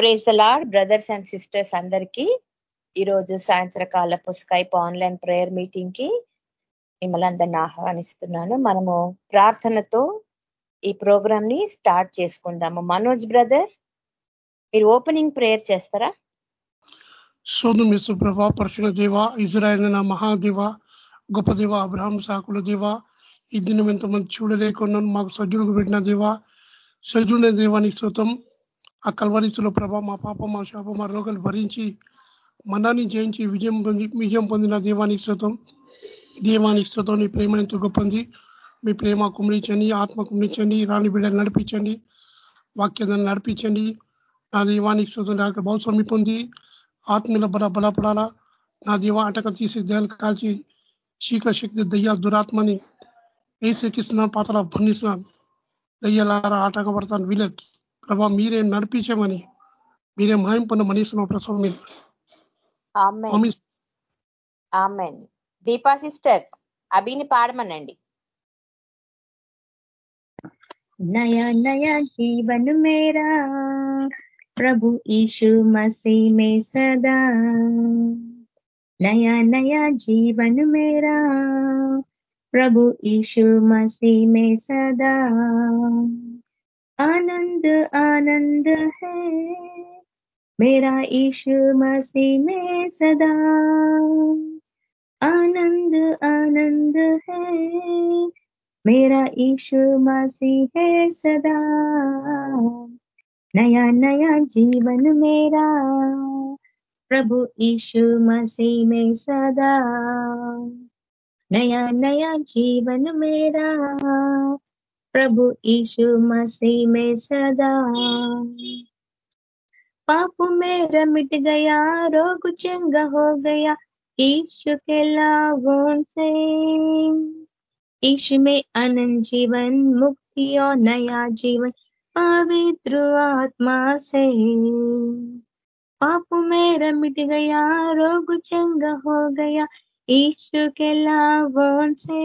Praise Lord brothers and sisters అందరికీ. ఈరోజు సాయంత్రకాలపు Skype online prayer మీటింగ్కి మిమ్మల్ని అందరిని ఆహ్వానిస్తున్నాను. మనము ప్రార్థనతో ఈ ప్రోగ్రామ్ని స్టార్ట్ చేసుకుందాము. మనోజ్ బ్రదర్ మీరు ఓపెనింగ్ ప్రేయర్ చేస్తారా? సోను మిసు ప్రభా పరుషుల దేవ ఇజ్రాయల్ నా మహాదేవ గొప్ప దేవ అబ్రహం సాకుల దేవ ఈ దినం ఎంతమంది చూడలేకున్నాను మాకు సజ్జుడుకు పెట్టిన దేవ సజ్జుడిన దేవానికి శ్రోతం ఆ కల్వరిస్తులో ప్రభా మా పాప మా శాప మా రోగాలు భరించి మనాన్ని జయించి విజయం పొంది విజయం పొందిన దేవానికి శ్రోతం దేవానికి శృతం నీ ప్రేమ ఎంతో గొప్పంది. మీ ప్రేమ కుమరించండి ఆత్మ కుమరించండి రాని బిడ్డలు నడిపించండి వాక్యాన్ని నడిపించండి. నా దీవానికి శృతం రాక బహు పొంది. ఆత్మీయుల బల బలపడాలా. నా దీవ అటక తీసి దేహాలు కాల్చి చీక శక్తి దయ్య దురాత్మని ఏసెక్కిస్తున్నాను పాతల బంధిస్తున్నాను దయ్యలారా ఆటక పడతాను వీలేదు ప్రభా మీరే నడిపించమని మీరే మాయం పొన్న మనీస్తున్నాం ప్రసవం మీద దీపా సిస్టర్ అభిని పాడమనండి नया नया जीवन मेरा प्रभु यीशु मसीह में सदा नया नया जीवन मेरा प्रभु यीशु मसीह में सदा आनंद आनंद है। मेरा यीशु मसीह में सदा। आनंद आनंद है। मेरा ईशु मसीह है सदा। नया नया जीवन मेरा। प्रभु यीशु मसीह में सदा। नया नया जीवन मेरा। प्रभु यीशु मसीह में सदा। पाप मेरा मिट गया, रोग चंगा हो गया ईश्व के लाभों से। ईश्व में अनंत जीवन, मुक्ति और नया जीवन, पवित्र आत्मा से। पाप मेरा मिट गया, रोग चंगा हो गया ईश्व के लाभों से।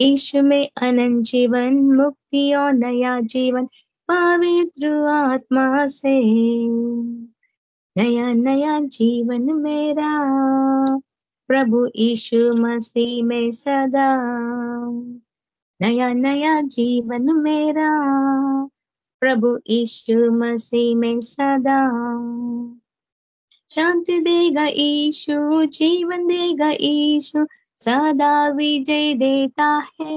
ईश्व में अनंत जीवन मुक्ति और नया जीवन पवित्र आत्मा से नया नया जीवन मेरा प्रभु ईशु मसीह में सदा नया नया जीवन मेरा प्रभु ईशु मसीह में सदा शांति देगा ईशु जीवन देगा ईशु सदा विजय देता है।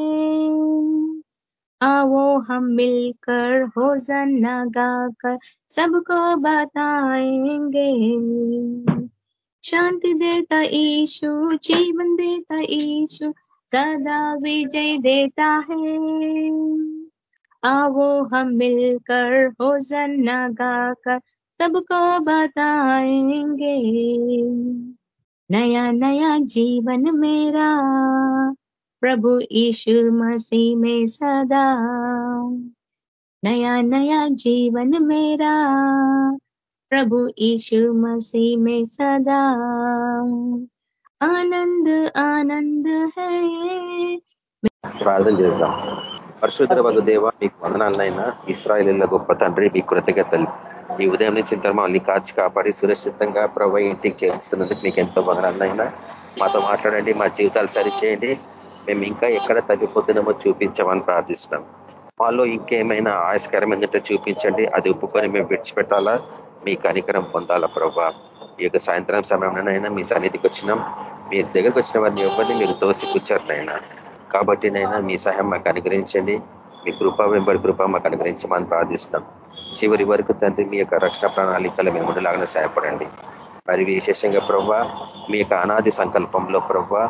आओ हम मिलकर हो जन्ना गाकर सबको बताएँगे। शांति देता ईशु जीवन देता ईशु सदा विजय देता है। आओ हम मिलकर हो जन्ना गाकर सबको बताएँगे। नया नया जीवन मेरा प्रभु यीशु मसीह में सदा नया नया जीवन मेरा प्रभु यीशु मसीह में सदा ఆనంద్ ఆనంద్ హే ప్రార్థన చేద్దాం పరిశుద్ధ వగు దేవ మీకు వందనాలనైనా ఇస్రాయలీల గొప్ప తండ్రి మీ కృతజ్ఞతలు ఈ ఉదయం నుంచి ఇంత మమ్మల్ని కాచి కాపాడి సురక్షితంగా ప్రభు ఇంటికి చేరుస్తున్నందుకు మీకు ఎంతో వదనాలైనా మాతో మాట్లాడండి మా జీవితాలు సరిచేయండి. మేము ఇంకా ఎక్కడ తగ్గిపోతున్నామో చూపించామని ప్రార్థిస్తున్నాం. మాలో ఇంకేమైనా ఆయాస్కరమైనట్టు చూపించండి. అది ఒప్పుకొని మేము విడిచిపెట్టాలా? మీ కనికరం పొందాలా ప్రభా? ఈ యొక్క సాయంత్రం సమయంలోనైనా మీ సన్నిధికి వచ్చినాం. మీ దగ్గరకు వచ్చిన వారిని ఎవరిని మీరు తోసిపుచ్చారు నైనా కాబట్టి నైనా మీ సహాయం మాకు అనుగ్రహించండి. మీ కృప వెంబడి కృప మాకు అనుగ్రహించమని ప్రార్థిస్తున్నాం. చివరి వరకు తండ్రి మీ యొక్క రక్షణ ప్రణాళికలు మేము ఉండలాగానే సహాయపడండి. మరి విశేషంగా ప్రవ్వా మీ యొక్క అనాది సంకల్పంలో ప్రవ్వా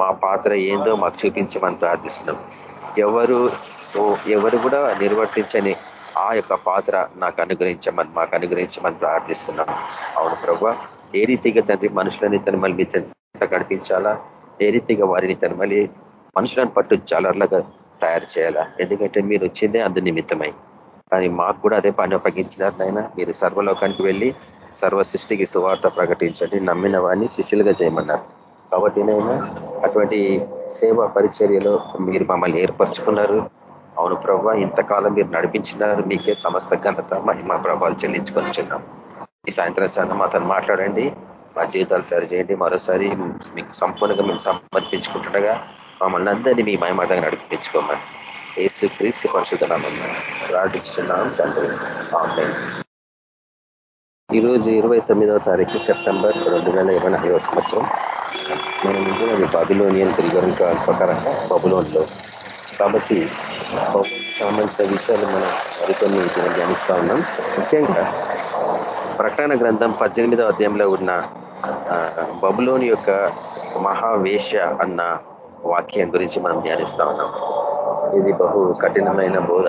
మా పాత్ర ఏందో మాకు చూపించమని ప్రార్థిస్తున్నాం. ఎవరు ఎవరు కూడా నిర్వర్తించని ఆ యొక్క పాత్ర నాకు అనుగ్రహించమని మాకు అనుగ్రహించమని ప్రార్థిస్తున్నాం. అవును ప్రభు ఏ రీతిగా తండ్రి మనుషులని తను మళ్ళీ గడిపించాలా? ఏ రీతిగా వారిని తను మళ్ళీ మనుషులను పట్టు జాలర్లుగా తయారు చేయాలా? ఎందుకంటే మీరు వచ్చిందే అందు నిమిత్తమై. కానీ మాకు కూడా అదే పని అప్పగించినారు నాయన. మీరు సర్వలోకానికి వెళ్ళి సర్వ సృష్టికి సువార్త ప్రకటించండి నమ్మిన వాడిని శిష్యులుగా చేయమన్నారు. కాబట్టి నైనా అటువంటి సేవా పరిచర్యలో మీరు మమ్మల్ని ఏర్పరచుకున్నారు. అవును ప్రభావ ఇంతకాలం మీరు నడిపించినారు. మీకే సమస్త ఘనత మహిమ ప్రభావాలు చెల్లించుకొని ఈ సాయంత్రం సాయంత్రం అతను మాట్లాడండి. మా జీవితాలు సరి చేయండి. మరోసారి మీకు సంపూర్ణంగా మేము సమర్పించుకుంటుండగా మమ్మల్ని అందరినీ మీ మహిమాటంగా నడిపించుకోమని. ఏసు క్రీస్తు పరిశుద్ధనామం ప్రార్థించుతున్నాం తండ్రి. ఆన్లైన్ ఈరోజు ఇరవై తొమ్మిదవ తారీఖు సెప్టెంబర్ రెండు వేల ఇరవై నాలుగవ సంవత్సరం. మనం ముందున్నది బాబిలోనియన్ గ్రిగోరిక ప్రకారంగా బబులోన్లో కాబట్టి సంబంధించిన విషయాలు మనం మరికొన్ని ధ్యానిస్తూ ఉన్నాం. ముఖ్యంగా ప్రకటన గ్రంథం పద్దెనిమిదవ అధ్యాయంలో ఉన్న బబులోని యొక్క మహావేష అన్న వాక్యం గురించి మనం ధ్యానిస్తా ఉన్నాం. ఇది బహు కఠినమైన బోధ.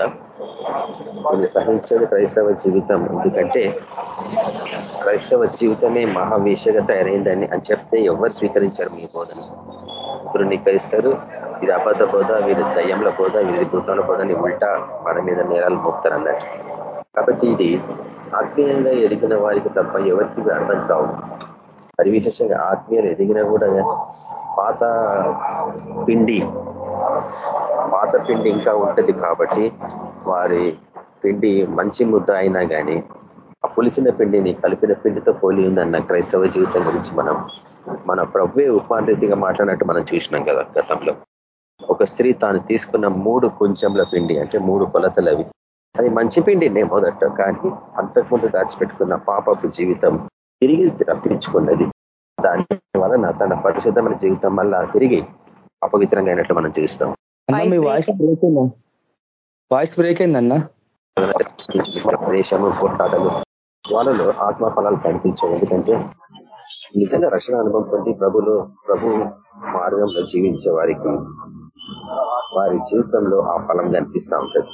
కొన్ని సహించేది క్రైస్తవ జీవితం. ఎందుకంటే క్రైస్తవ జీవితమే మహావిషగా తయారైందని అని చెప్తే ఎవరు స్వీకరించారు మీ బోధను ఇప్పుడు నీకరిస్తారు ఇది అబద్ధ బోధ వీరి దయ్యంల బోధ వీరి భూతాల బోధని ఉల్టా మన మీద నేరాలు మోపుతారు అన్నట్టు. కాబట్టి ఇది ఆత్మీయంగా ఎదిగిన వారికి తప్ప ఎవరికి అర్థం కావు. మరి విశేషంగా ఆత్మీయులు ఎదిగినా కూడా పాత పిండి పాత పిండి ఇంకా ఉంటుంది కాబట్టి వారి పిండి మంచి ముద్ద అయినా కానీ ఆ పులిసిన పిండిని కలిపిన పిండితో పోలి ఉందన్న క్రైస్తవ జీవితం గురించి మనం మన ప్రభువే ఉపాంతిగా మాట్లాడినట్టు మనం చూసినాం కదా గతంలో. ఒక స్త్రీ తాను తీసుకున్న మూడు కొంచెంల పిండి అంటే మూడు కొలతలు అవి. అది మంచి పిండినే మొదట కానీ అంతకుముందు దాచిపెట్టుకున్న పాపపు జీవితం తిరిగి రప్పించుకున్నది. దాన్ని వలన తన పరిశుద్ధమైన జీవితం వల్ల తిరిగి అపవిత్రంగా అయినట్లు మనం చూస్తాం వాయిస్ బ్రేక్ వాయిస్ బ్రేక్ అయిందన్నా? దేశము పోట్లాటలు వాళ్ళలో ఆత్మ ఫలాలు కనిపించాయి ఎందుకంటే నిజంగా రక్షణ అనుభవం పొంది ప్రభులు ప్రభు మార్గంలో జీవించే వారికి వారి జీవితంలో ఆ ఫలం కనిపిస్తూ ఉంటుంది.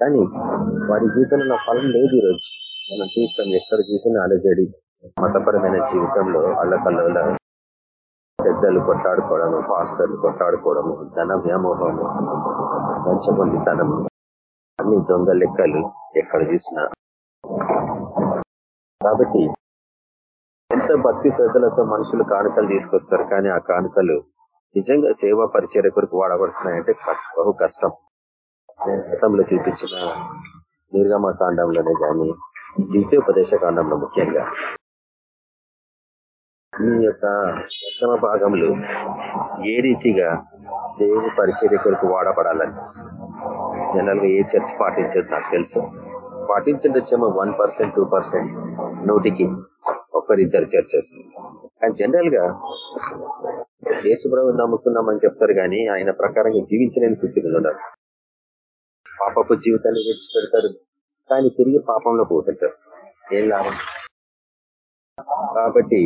కానీ వారి జీవితంలో ఫలం లేదు ఈరోజు. మనం చూస్తాం ఎక్కడ చూసినా అలజడి. మతపరమైన జీవితంలో అల్లకల్లోల పెద్దలు కొట్లాడుకోవడము పాస్టర్లు కొట్టాడుకోవడము ధన వ్యామోహము ధనము అన్ని దొంగ లెక్కలు ఎక్కడ చూసినా. కాబట్టి ఎంత భక్తి శ్రద్ధలతో మనుషులు కానుకలు తీసుకొస్తారు. కానీ ఆ కానుకలు నిజంగా సేవా పరిచయ కొరకు వాడబడుతున్నాయంటే బహు కష్టం. గతంలో చూపించిన నిర్గమ కాండంలోనే కానీ ద్వితీయోపదేశ కాండంలో ముఖ్యంగా. మీ యొక్క దశమ భాగంలో ఏ రీతిగా దేవుని పరిచర్య కొరకు వాడబడాలని? జనరల్గా ఏ చర్చ్ పాటించదు నాకు తెలుసు. పాటించడొచ్చేమో వన్ పర్సెంట్ టూ పర్సెంట్ నూటికి ఒకరిద్దరు చర్చెస్. కానీ జనరల్గా యేసుప్రభు నమ్ముకున్నామని చెప్తారు కానీ ఆయన ప్రకారంగా జీవించలేని స్థితిలో ఉన్నారు. పాపపు జీవితాన్ని విడిచిపెడతారు. కానీ తిరిగి పాపంలో పోతుంటారు. ఏం లాభం? కాబట్టి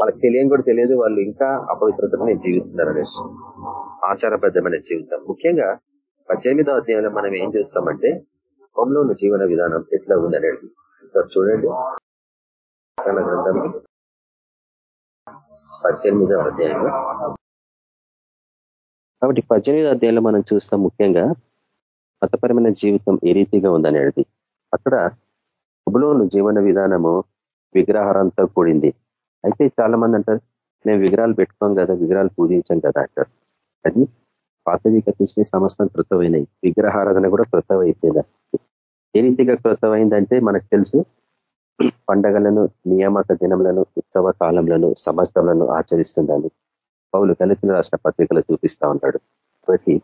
వాళ్ళకి తెలియని కూడా తెలియదు వాళ్ళు ఇంకా అపవిత్రతమైన జీవిస్తున్నారు అనేసి. ఆచారబద్ధమైన జీవితం. ముఖ్యంగా పద్దెనిమిదో అధ్యాయంలో మనం ఏం చేస్తామంటే హోంలో ఉన్న జీవన విధానం ఎట్లా ఉందనేది. సార్ చూడండి. గ్రంథం పద్దెనిమిదవ అధ్యాయంలో. కాబట్టి పద్దెనిమిదో అధ్యాయంలో మనం చూస్తాం ముఖ్యంగా మతపరమైన జీవితం ఏ రీతిగా ఉందనేది. అక్కడ హుబులోను జీవన విధానము విగ్రహారంతో కూడింది. అయితే చాలా మంది అంటారు మేము విగ్రహాలు పెట్టుకోం కదా విగ్రహాలు పూజించాం కదా అంటారు. అది పాతవిక కృష్ణ సమస్తం కృతమైనవి. విగ్రహారాధన కూడా కృతమైపోయింది ఏ రీతిగా కృతమైందంటే మనకు తెలుసు పండగలను నియామక దినములను ఉత్సవ కాలంలో సమస్తలను ఆచరిస్తుందని పౌలు కలిసిన రాష్ట్ర పత్రికలు చూపిస్తా ఉంటాడు కాబట్టి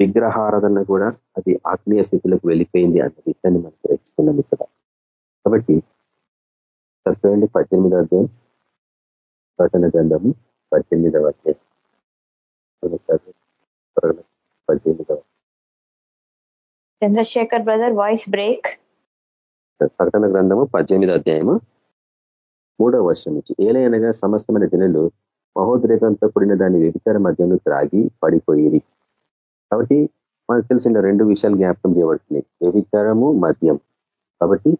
విగ్రహారాధన కూడా అది ఆత్మీయ స్థితిలోకి వెళ్ళిపోయింది అన్న విషయాన్ని మనం గ్రహిస్తున్నాం ఇక్కడ. కాబట్టి చూడండి పద్దెనిమిదవ అధ్యాయం ప్రకటన గ్రంథము పద్దెనిమిదవ అధ్యాయం. పద్దెనిమిదవ. Chandrashekhar brother voice break. ప్రకటన గ్రంథము పద్దెనిమిది అధ్యాయము మూడవ వర్షం నుంచి. ఏలైనగా సమస్తమైన జనులు మహోద్రేకంతో కూడిన దాని వ్యభిచార మధ్యంలో త్రాగి పడిపోయి కాబట్టి మనకు తెలిసిన రెండు విషయాలు జ్ఞాపకం చేయబడుతున్నాయి. వ్యభిచారము మద్యం. కాబట్టి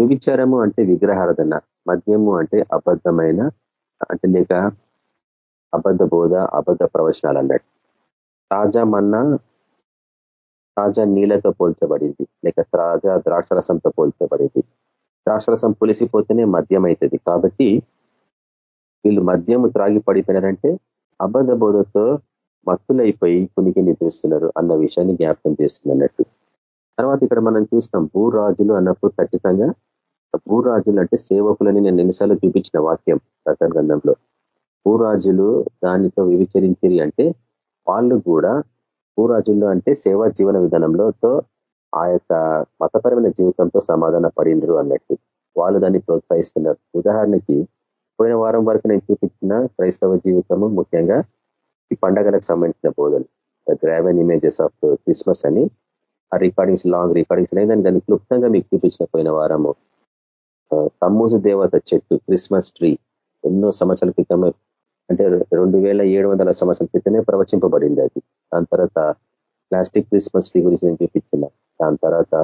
వ్యభిచారము అంటే విగ్రహారాధన మద్యము అంటే అబద్ధమైన అంటే లేక అబద్ధ బోధ అబద్ధ ప్రవచనాలు అన్నట్టు. తాజా మన్నా తాజా నీళ్ళతో పోల్చబడింది లేక తాజా ద్రాక్షరసంతో పోల్చబడింది. ద్రాక్షరసం పులిసిపోతేనే మద్యం అవుతుంది కాబట్టి వీళ్ళు మద్యము త్రాగి పడిపోయినారంటే అబద్ధ బోధతో మత్తులైపోయి కునికి నిద్రిస్తున్నారు అన్న విషయాన్ని జ్ఞాపకం చేస్తుంది అన్నట్టు. తర్వాత ఇక్కడ మనం చూస్తాం భూరాజులు అన్నప్పుడు ఖచ్చితంగా భూరాజులు అంటే సేవకులని నేను ఎన్నిసార్లు చూపించిన వాక్యం ప్రకటన గ్రంథంలో భూరాజులు దానితో వివిచరించిరి అంటే వాళ్ళు కూడా భూరాజులు అంటే సేవా జీవన విధానంలోతో ఆ యొక్క మతపరమైన జీవితంతో సమాధాన పడినరు అన్నట్టు వాళ్ళు దాన్ని ప్రోత్సహిస్తున్నారు. ఉదాహరణకి పోయిన వారం వరకు నేను చూపించిన క్రైస్తవ జీవితము ముఖ్యంగా ఈ పండగలకు సంబంధించిన బోధలు. గ్రావెన్ ఇమేజెస్ ఆఫ్ క్రిస్మస్ అని ఆ రికార్డింగ్స్ లాంగ్ రికార్డింగ్స్ అనేది దాన్ని క్లుప్తంగా మీకు చూపించిన పోయిన వారము. తమ్మూజు దేవత చెట్టు క్రిస్మస్ ట్రీ ఎన్నో సంవత్సరాల క్రితమే అంటే రెండు వేల ఏడు వందల సంవత్సరాల క్రితమే ప్రవచింపబడింది అది. దాని తర్వాత ప్లాస్టిక్ క్రిస్మస్ ట్రీ గురించి నేను చూపించిన. దాని తర్వాత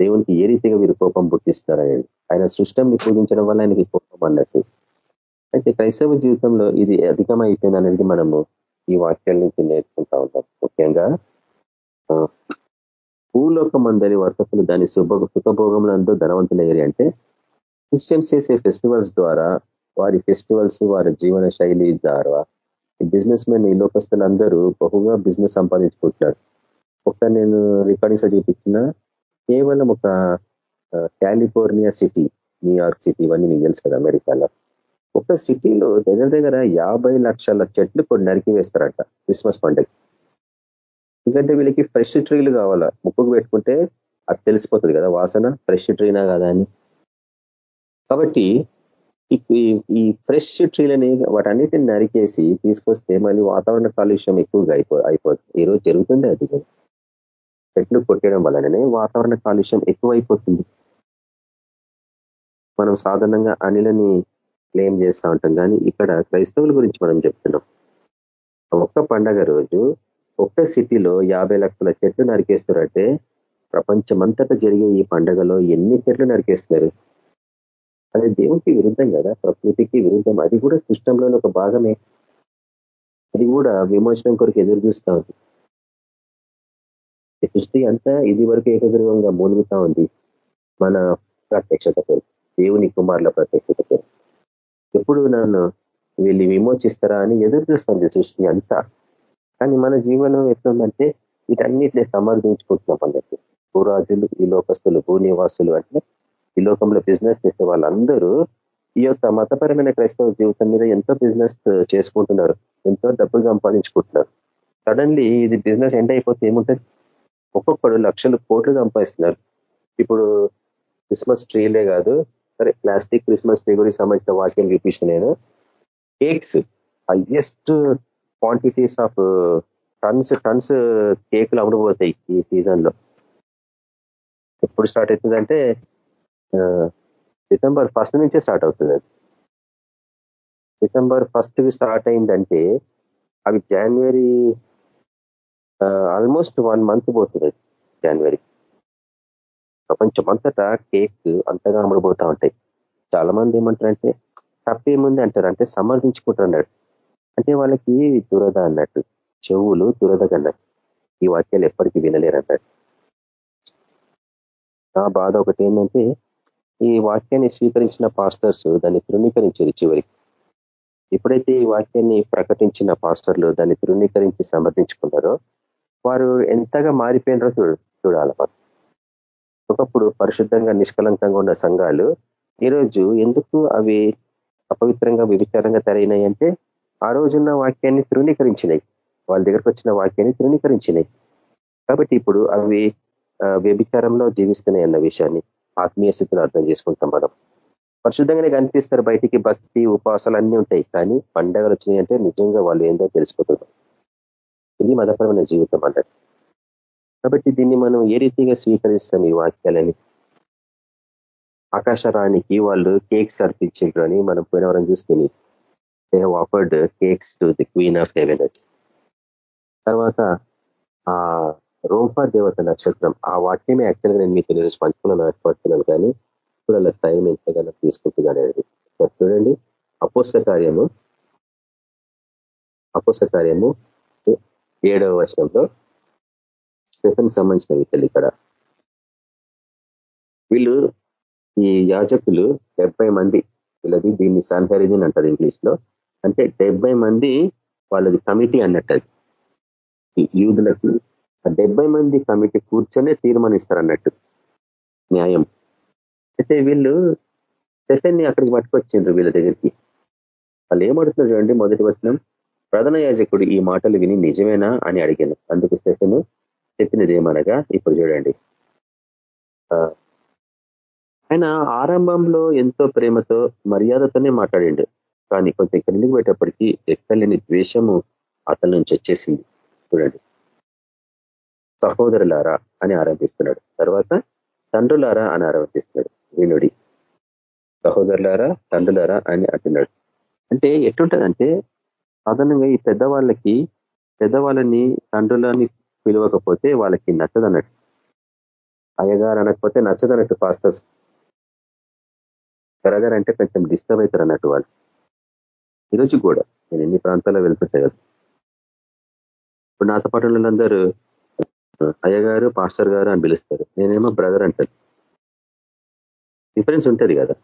దేవునికి ఏ రీతిగా వీరు కోపం పుట్టిస్తున్నారని ఆయన సృష్టంని పూజించడం వల్ల ఆయనకి కోపం అన్నట్టు. అయితే క్రైస్తవ జీవితంలో ఇది అధికమైపోయింది అనేది మనము ఈ వాక్యాల నుంచి నేర్చుకుంటా ఉంటాం ముఖ్యంగా భూలోకం వర్తకులు దాని శుభ సుఖభోగములందు ధనవంతులయ్యారు అంటే క్రిస్టియన్స్ చేసే ఫెస్టివల్స్ ద్వారా వారి ఫెస్టివల్స్ వారి జీవన శైలి ద్వారా ఈ బిజినెస్ మెన్ ఈ లోకస్తులందరూ బహుగా బిజినెస్ సంపాదించుకుంటున్నారు. ఒక నేను రికార్డింగ్స్ చూపించిన కేవలం ఒక కాలిఫోర్నియా సిటీ న్యూయార్క్ సిటీ ఇవన్నీ మీకు తెలుసు కదా అమెరికాలో. ఒక సిటీలో దగ్గర దగ్గర యాభై లక్షల చెట్లు కొన్ని నరికి వేస్తారంట క్రిస్మస్ పండుగ ఎందుకంటే వీళ్ళకి ఫ్రెష్ ట్రీలు కావాలా? ముక్కుకు పెట్టుకుంటే అది తెలిసిపోతుంది కదా వాసన ఫ్రెష్ ట్రీనా కదా అని. కాబట్టి ఈ ఫ్రెష్ ట్రీలని వాటన్నిటిని నరికేసి తీసుకొస్తే మళ్ళీ వాతావరణ కాలుష్యం ఎక్కువగా అయిపో అయిపోతుంది ఈరోజు జరుగుతుంది అది చెట్లు కొట్టడం వల్లనే వాతావరణ కాలుష్యం ఎక్కువైపోతుంది. మనం సాధారణంగా అనిలని క్లెయిమ్ చేస్తూ ఉంటాం కానీ ఇక్కడ క్రైస్తవుల గురించి మనం చెప్తున్నాం. ఒక్క పండగ రోజు ఒక్క సిటీలో యాభై లక్షల చెట్లు నరికేస్తారంటే ప్రపంచమంతటా జరిగే ఈ పండగలో ఎన్ని చెట్లు నరికేస్తున్నారు? అది దేవునికి విరుద్ధం కదా ప్రకృతికి విరుద్ధం. అది కూడా సిస్టంలోని ఒక భాగమే. అది కూడా విమోచనం కొరకు ఎదురు చూస్తూ ఉంది. సృష్టి అంతా ఇది వరకు ఏకగ్రీవంగా మూలుగుతా ఉంది. మన ప్రత్యక్షత కొరకు దేవుని కుమారుల ప్రత్యక్షత కొరకు. ఎప్పుడు నన్ను వీళ్ళు విమోచిస్తారా అని ఎదురు చూస్తుంది సృష్టి అంతా. కానీ మన జీవనం ఎట్లుందంటే వీటన్నిటిని సమర్థించుకుంటున్నాం అందరికీ. భూరాజులు ఈ లోకస్తులు భూనివాసులు అంటే ఈ లోకంలో బిజినెస్ చేసే వాళ్ళందరూ ఈ యొక్క మతపరమైన క్రైస్తవ జీవితం మీద ఎంతో బిజినెస్ చేసుకుంటున్నారు ఎంతో డబ్బులు సంపాదించుకుంటున్నారు. సడన్లీ ఇది బిజినెస్ ఎండ్ అయిపోతే ఏముంటుంది? ఒక్కొక్కడు లక్షలు కోట్లు సంపాదిస్తున్నారు. ఇప్పుడు క్రిస్మస్ ట్రీలే కాదు సరే ప్లాస్టిక్ క్రిస్మస్ ట్రీ గురించి సంబంధించిన వాక్యం చూపించిన నేను. Cakes highest quantities of tons tons కేకులు అమ్ముడుపోతాయి ఈ సీజన్లో ఎప్పుడు స్టార్ట్ అవుతుందంటే డిసెంబర్ ఫస్ట్ నుంచే స్టార్ట్ అవుతుంది అది. డిసెంబర్ ఫస్ట్కి స్టార్ట్ అయిందంటే అవి జనవరి ఆల్మోస్ట్ వన్ మంత్ పోతుంది జనవరి ప్రపంచమంతటా కేక్ అంతగా అమ్ముడుపోతూ ఉంటాయి. చాలా మంది ఏమంటారంటే తప్పేముంది అంటారు. అంటే సమర్థించుకుంటున్నాడు అంటే వాళ్ళకి దురద అన్నట్టు. చెవులు దురదగన్నట్టు ఈ వాక్యాలు ఎప్పటికీ వినలేరు అన్నట్టు నా బాధ ఒకటి ఏంటంటే ఈ వాక్యాన్ని స్వీకరించిన పాస్టర్స్ దాన్ని తృణీకరించారు చివరికి. ఎప్పుడైతే ఈ వాక్యాన్ని ప్రకటించిన పాస్టర్లు దాన్ని తృణీకరించి సమర్థించుకున్నారో వారు ఎంతగా మారిపోయినారో చూ చూడాలి ఒకప్పుడు పరిశుద్ధంగా నిష్కలంకంగా ఉన్న సంఘాలు ఈరోజు ఎందుకు అవి అపవిత్రంగా విభిచారంగా తరైనాయి అంటే ఆ రోజున్న వాక్యాన్ని తృణీకరించినాయి వాళ్ళ దగ్గరకు వచ్చిన వాక్యాన్ని తృణీకరించినాయి కాబట్టి ఇప్పుడు అవి వ్యభిచారంలో జీవిస్తున్నాయి అన్న విషయాన్ని ఆత్మీయ స్థితిలో అర్థం చేసుకుంటాం మనం. పరిశుద్ధంగానే కనిపిస్తారు బయటికి భక్తి ఉపాసాలు అన్నీ ఉంటాయి. కానీ పండగలు వచ్చినాయి అంటే నిజంగా వాళ్ళు ఏందో తెలిసిపోతుంది ఇది మతపరమైన జీవితం అన్నట్టు కాబట్టి దీన్ని మనం ఏ రీతిగా స్వీకరిస్తాం ఈ వాక్యాలని? ఆకాశరాణికి వాళ్ళు కేక్స్ అర్పించారు అని మనం పోయినవరం చూస్తే they offered cakes to the queen of heaven తర్వాత ఆ రోఫా దేవత నక్షత్రం ఆ వాక్యమే యాక్చువల్గా నేను మీకు నేను పంచుకున్నాను ఏర్పడుతున్నాను కానీ ఇప్పుడు అలా టైం ఎంతగానో తీసుకుంటున్నాను చూడండి అపోస్త కార్యము అపోస్త కార్యము ఏడవ వచనంలో స్టెఫెన్ సంబంధించిన వ్యక్తులు ఇక్కడ. వీళ్ళు ఈ యాజకులు డెబ్బై మంది వీళ్ళది దీన్ని సన్హరిదిన్ అంటారు ఇంగ్లీష్లో అంటే డెబ్బై మంది వాళ్ళది కమిటీ అన్నట్టు అది. యూదులకు డెబ్బై మంది కమిటీ కూర్చొనే తీర్మానిస్తారు అన్నట్టు న్యాయం. అయితే వీళ్ళు స్టెఫెన్ని అక్కడికి పట్టుకొచ్చిండ్రు వీళ్ళ దగ్గరికి. వాళ్ళు ఏమడుతున్నారు చూడండి మొదటి వచనం. ప్రధాన యాజకుడు ఈ మాటలు విని నిజమేనా అని అడిగాను. అందుకు స్టెఫెన్ చెప్పినది ఏమనగా ఇప్పుడు చూడండి. ఆయన ఆరంభంలో ఎంతో ప్రేమతో మర్యాదతోనే మాట్లాడిండు. కానీ కొంచెం కిందకి పెట్టేప్పటికీ ఎక్కలేని ద్వేషము అతని నుంచి వచ్చేసింది. చూడండి. సహోదరులారా అని ఆరంభిస్తున్నాడు తర్వాత తండ్రులారా అని ఆరంభిస్తున్నాడు వీణుడి. సహోదరులారా తండ్రులారా అని అంటున్నాడు. అంటే ఎట్లుంటదంటే సాధారణంగా ఈ పెద్దవాళ్ళకి పెద్దవాళ్ళని తండ్రులని పిలవకపోతే వాళ్ళకి నచ్చదన్నట్టు. అయ్యగారు అనకపోతే నచ్చదన్నట్టు పాస్టర్స్. పెరగారు అంటే కొంచెం డిస్టర్బ్ అవుతారు అన్నట్టు వాళ్ళు. ఈరోజు కూడా నేను ఎన్ని ప్రాంతాల్లో వెళ్తుంటాయి కదా. ఇప్పుడు నాతో పాటు వాళ్ళందరూ అయ్యగారు పాస్టర్ గారు అని పిలుస్తారు. నేనేమో బ్రదర్ అంటాను. డిఫరెన్స్ ఉంటుంది కదా.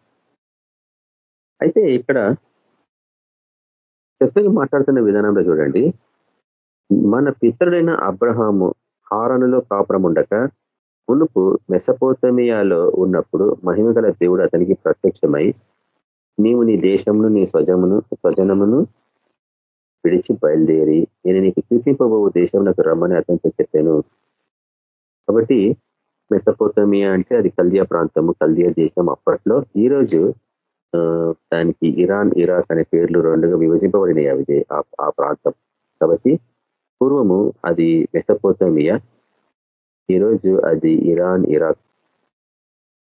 అయితే ఇక్కడ చెప్పేది మాట్లాడుతున్న విధానంలో చూడండి. మన పితరుడైన అబ్రహాము హారణలో కాపురం ఉండక మునుపు మెసపోతమియాలో ఉన్నప్పుడు మహిమగల దేవుడు అతనికి ప్రత్యక్షమై నీవు నీ దేశమును నీ స్వజమును స్వజనమును విడిచి బయలుదేరి నేను నీకు చూపింపబో నాకు రమ్మని అతనితో చెప్పాను. కాబట్టి మెసపోతమియా అంటే అది కల్దియా ప్రాంతము కల్దియా దేశం అప్పట్లో. ఈ రోజు దానికి ఇరాన్ ఇరాక్ అనే పేర్లు రెండుగా విభజింపబడినాయి అవి ఆ ప్రాంతం. కాబట్టి పూర్వము అది మెసపోతమియా ఈరోజు అది ఇరాన్ ఇరాక్.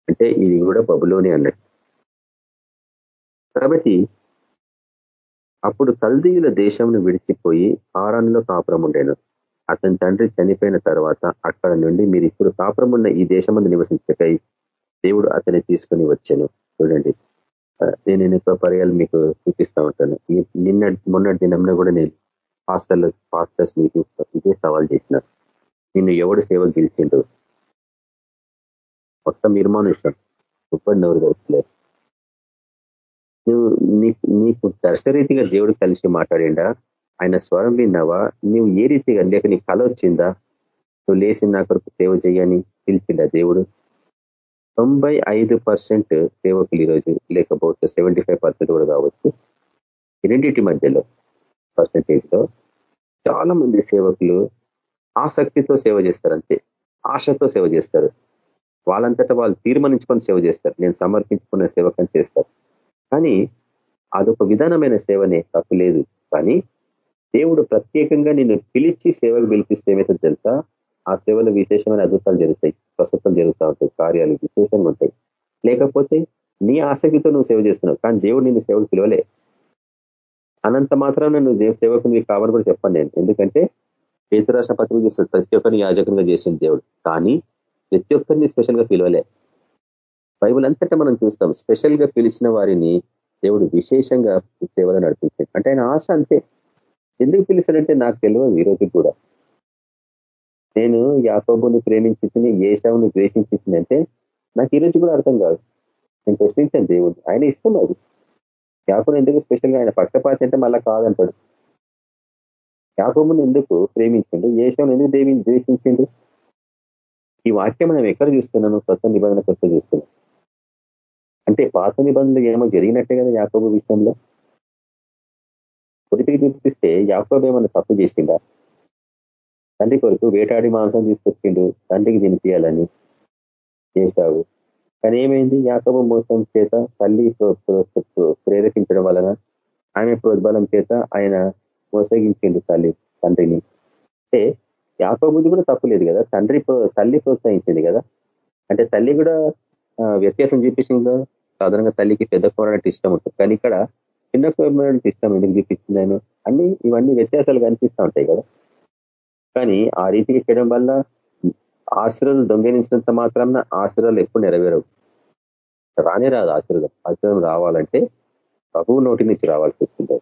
అంటే ఇది కూడా బబులోని అన్నట్టు. కాబట్టి అప్పుడు కల్దీయుల దేశంను విడిచిపోయి ఆరాన్లో కాపురం ఉండేను. అతని తండ్రి చనిపోయిన తర్వాత అక్కడ నుండి మీరు ఇప్పుడు కాపురం ఉన్న ఈ దేశమందు నివసించకై దేవుడు అతన్ని తీసుకుని వచ్చాను. చూడండి. నేను ఎక్కువ పర్యాలు మీకు చూపిస్తా ఉంటాను. నిన్న మొన్నటి దినంలో కూడా నేను హాస్టల్ హాస్టల్స్ మీటింగ్స్ ఇదే సవాల్ చేసిన. నిన్ను ఎవడు సేవ గెలిచిండు? మొత్తం నిర్మాణం ఉప్పటి నవ్వు తెలుస్తలేదు నువ్వు నీకు దర్శరీతిగా దేవుడు కలిసి మాట్లాడిండా? ఆయన స్వరం విన్నావా? నువ్వు ఏ రీతిగా లేక నీ కళ వచ్చిందా? నువ్వు లేచి నా కొరకు సేవ చేయని పిలిచిండా దేవుడు? తొంభై ఐదు పర్సెంట్ సేవకులు ఈరోజు లేకపోతే సెవెంటీ ఫైవ్ పర్సెంట్ కూడా కావచ్చు. రెండింటి మధ్యలో పర్సంటేజ్లో చాలా మంది సేవకులు ఆసక్తితో సేవ చేస్తారు అంతే. ఆశతో సేవ చేస్తారు. వాళ్ళంతటా వాళ్ళు తీర్మానించుకొని సేవ చేస్తారు. నేను సమర్పించుకున్న సేవకం చేస్తారు. కానీ అదొక విధానమైన సేవనే తప్పు లేదు. కానీ దేవుడు ప్రత్యేకంగా నిన్ను పిలిచి సేవకు పిలిపిస్తే ఏమైతే తెలుసా? ఆ సేవలో విశేషమైన అద్భుతాలు జరుగుతాయి ప్రస్తుతం జరుగుతూ ఉంటాయి కార్యాలు విశేషంగా ఉంటాయి. లేకపోతే నీ ఆసక్తితో నువ్వు సేవ చేస్తున్నావు కానీ దేవుడు నిన్ను సేవకు పిలవలే. అనంత మాత్రం నువ్వు దేవ సేవకు నీకు కావాలని కూడా చెప్పాను నేను. ఎందుకంటే పేతురాష్ట్ర పత్రిక చూస్తుంది ప్రతి ఒక్కరిని యాజకంగా చేసింది దేవుడు. కానీ ప్రతి ఒక్కరిని స్పెషల్గా పిలవలే. బైబుల్ అంతటా మనం చూస్తాం స్పెషల్గా పిలిచిన వారిని దేవుడు విశేషంగా సేవలు నడిపించాడు. అంటే ఆయన ఆశ అంతే. ఎందుకు పిలిచాడంటే నాకు తెలియదు ఈరోజు కూడా. నేను యాకోబుని ప్రేమించి ఏషావుని ద్వేషించింది అంటే నాకు ఈరోజు కూడా అర్థం కాదు. నేను ప్రశ్నించాను దేవుడు ఆయన ఇష్టం అది. యాకోబుని ఎందుకు స్పెషల్గా ఆయన పక్షపాతి అంటే మళ్ళా కాదంటాడు. యాకోబుని ఎందుకు ప్రేమించిండు ఏషావుని ఎందుకు దేవిని ద్వేషించిండు? ఈ వాక్యం మనం ఎక్కడ చూస్తున్నాను? కొత్త నిబంధనకు వస్తే చూస్తున్నాం. అంటే పాత నిబంధనలు ఏమో జరిగినట్టే కదా యాకోబు విషయంలో. పొడిపికి చూపిస్తే యాకోబు ఏమన్నా తప్పు చేసిందా తండ్రి కొరకు వేటాడి మాంసం తీసుకొచ్చిండు తండ్రికి తినిపించాలని చేశావు. కానీ ఏమైంది? యాకబు మోసం చేత తల్లి ప్రేరేపించడం వలన ఆమె ప్రోద్బలం చేత ఆయన మోసగించిండు తల్లి తండ్రిని. అంటే యాకబుది కూడా తప్పులేదు కదా? తండ్రి తల్లి ప్రోత్సహించింది కదా? అంటే తల్లి కూడా వ్యత్యాసం చూపించింది? సాధారణంగా తల్లికి పెద్ద కోరడానికి ఇష్టం ఉంటుంది. కానీ ఇక్కడ చిన్న కోరడానికి ఇష్టం ఎందుకు చూపించింది ఆయన? అన్ని ఇవన్నీ వ్యత్యాసాలు కనిపిస్తూ ఉంటాయి కదా. కానీ ఆ రీతికి చేయడం వల్ల ఆశీర్వాదం దొంగిలించినంత మాత్రం ఆశీర్వాదాలు ఎప్పుడు నెరవేరవు. రానే రాదు ఆశీర్వాదం. ఆశీర్వాదం రావాలంటే ప్రభువు నోటి నుంచి రావాల్సి వస్తుంది.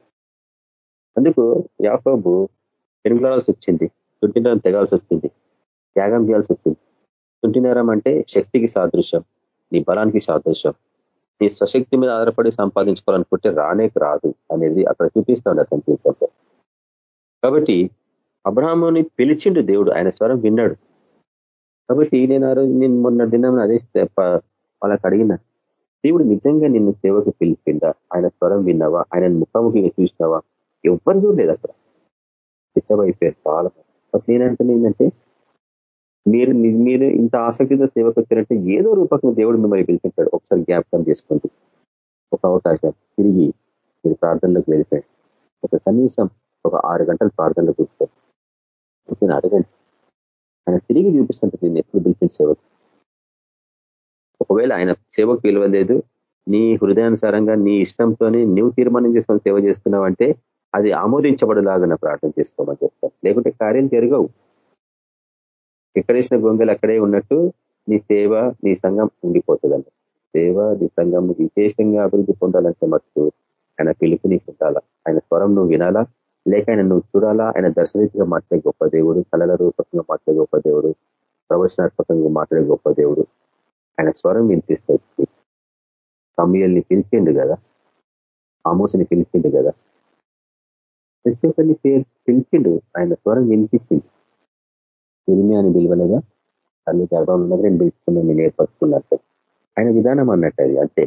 అందుకు యాకోబు పెనుగులాల్సి వచ్చింది. తుంటినరం తెగాల్సి వచ్చింది. త్యాగం చేయాల్సి వచ్చింది. తుంటినరం అంటే శక్తికి సాదృశ్యం. నీ బలానికి సాదృశ్యం. నీ స్వశక్తి మీద ఆధారపడి సంపాదించుకోవాలనుకుంటే రానేకి రాదు అనేది అక్కడ చూపిస్తాడు అతని జీవితంలో కాబట్టి అబ్రాహ్మని పిలిచిండు దేవుడు ఆయన స్వరం విన్నాడు. కాబట్టి నేను ఆ రోజు నేను మొన్న దినం అదే వాళ్ళకి అడిగిన దేవుడు నిజంగా నిన్ను సేవకు పిలిచిందా ఆయన స్వరం విన్నావా? ఆయన ముఖాముఖిగా చూసినావా? ఎవ్వరు చూడలేదు అక్కడ. డిస్టర్బ్ అయిపోయారు చాలా నేనంటే ఏంటంటే మీరు మీరు ఇంత ఆసక్తితో సేవకు వచ్చారంటే ఏదో రూపకం దేవుడు మిమ్మల్ని పిలిపించాడు. ఒకసారి జ్ఞాపకం చేసుకోండి. ఒక అవకాశం తిరిగి మీరు ప్రార్థనలోకి వెళ్ళిపోయాడు ఒక కనీసం ఒక ఆరు గంటలు ప్రార్థనలో కూర్చోండి. నేను అడగండి. ఆయన తిరిగి చూపిస్తుంటే నేను ఎప్పుడు పిలిచిన సేవకు ఒకవేళ ఆయన సేవకు పిలవలేదు నీ హృదయానుసారంగా నీ ఇష్టంతోనే నువ్వు తీర్మానం చేసుకొని సేవ చేస్తున్నావు అంటే అది ఆమోదించబడలాగా ప్రార్థన చేసుకోమని చెప్తాను. లేకుంటే కార్యం జరగవు. ఎక్కడేసిన గొంగలు అక్కడే ఉన్నట్టు నీ సేవ నీ సంఘం ఉండిపోతుందండి. సేవ నీ సంఘం విశేషంగా అభివృద్ధి పొందాలంటే మటుకు ఆయన పిలుపు నీకు ఉండాలా ఆయన స్వరం నువ్వు వినాలా? లేక ఆయన నువ్వు చూడాలా? ఆయన దర్శనరీతిగా మాట్లాడే గొప్ప దేవుడు కళల రూపకంగా మాట్లాడే గొప్ప దేవుడు ప్రవచనాత్మకంగా మాట్లాడే గొప్ప దేవుడు. ఆయన స్వరం వినిపిస్తుంది. సమయల్ని పిలిచిండు కదా? ఆమోసుని పిలిచిండు కదా? ప్రతి ఒక్కరిని పిలిచిండు. ఆయన స్వరం వినిపించింది అని పిలవలేదా? తల్లి గర్భం ఉన్నది నేను పిలుచుకున్నాను నేను ఏర్పరచుకున్నట్టు ఆయన విధానం అన్నట్టు అది అంతే.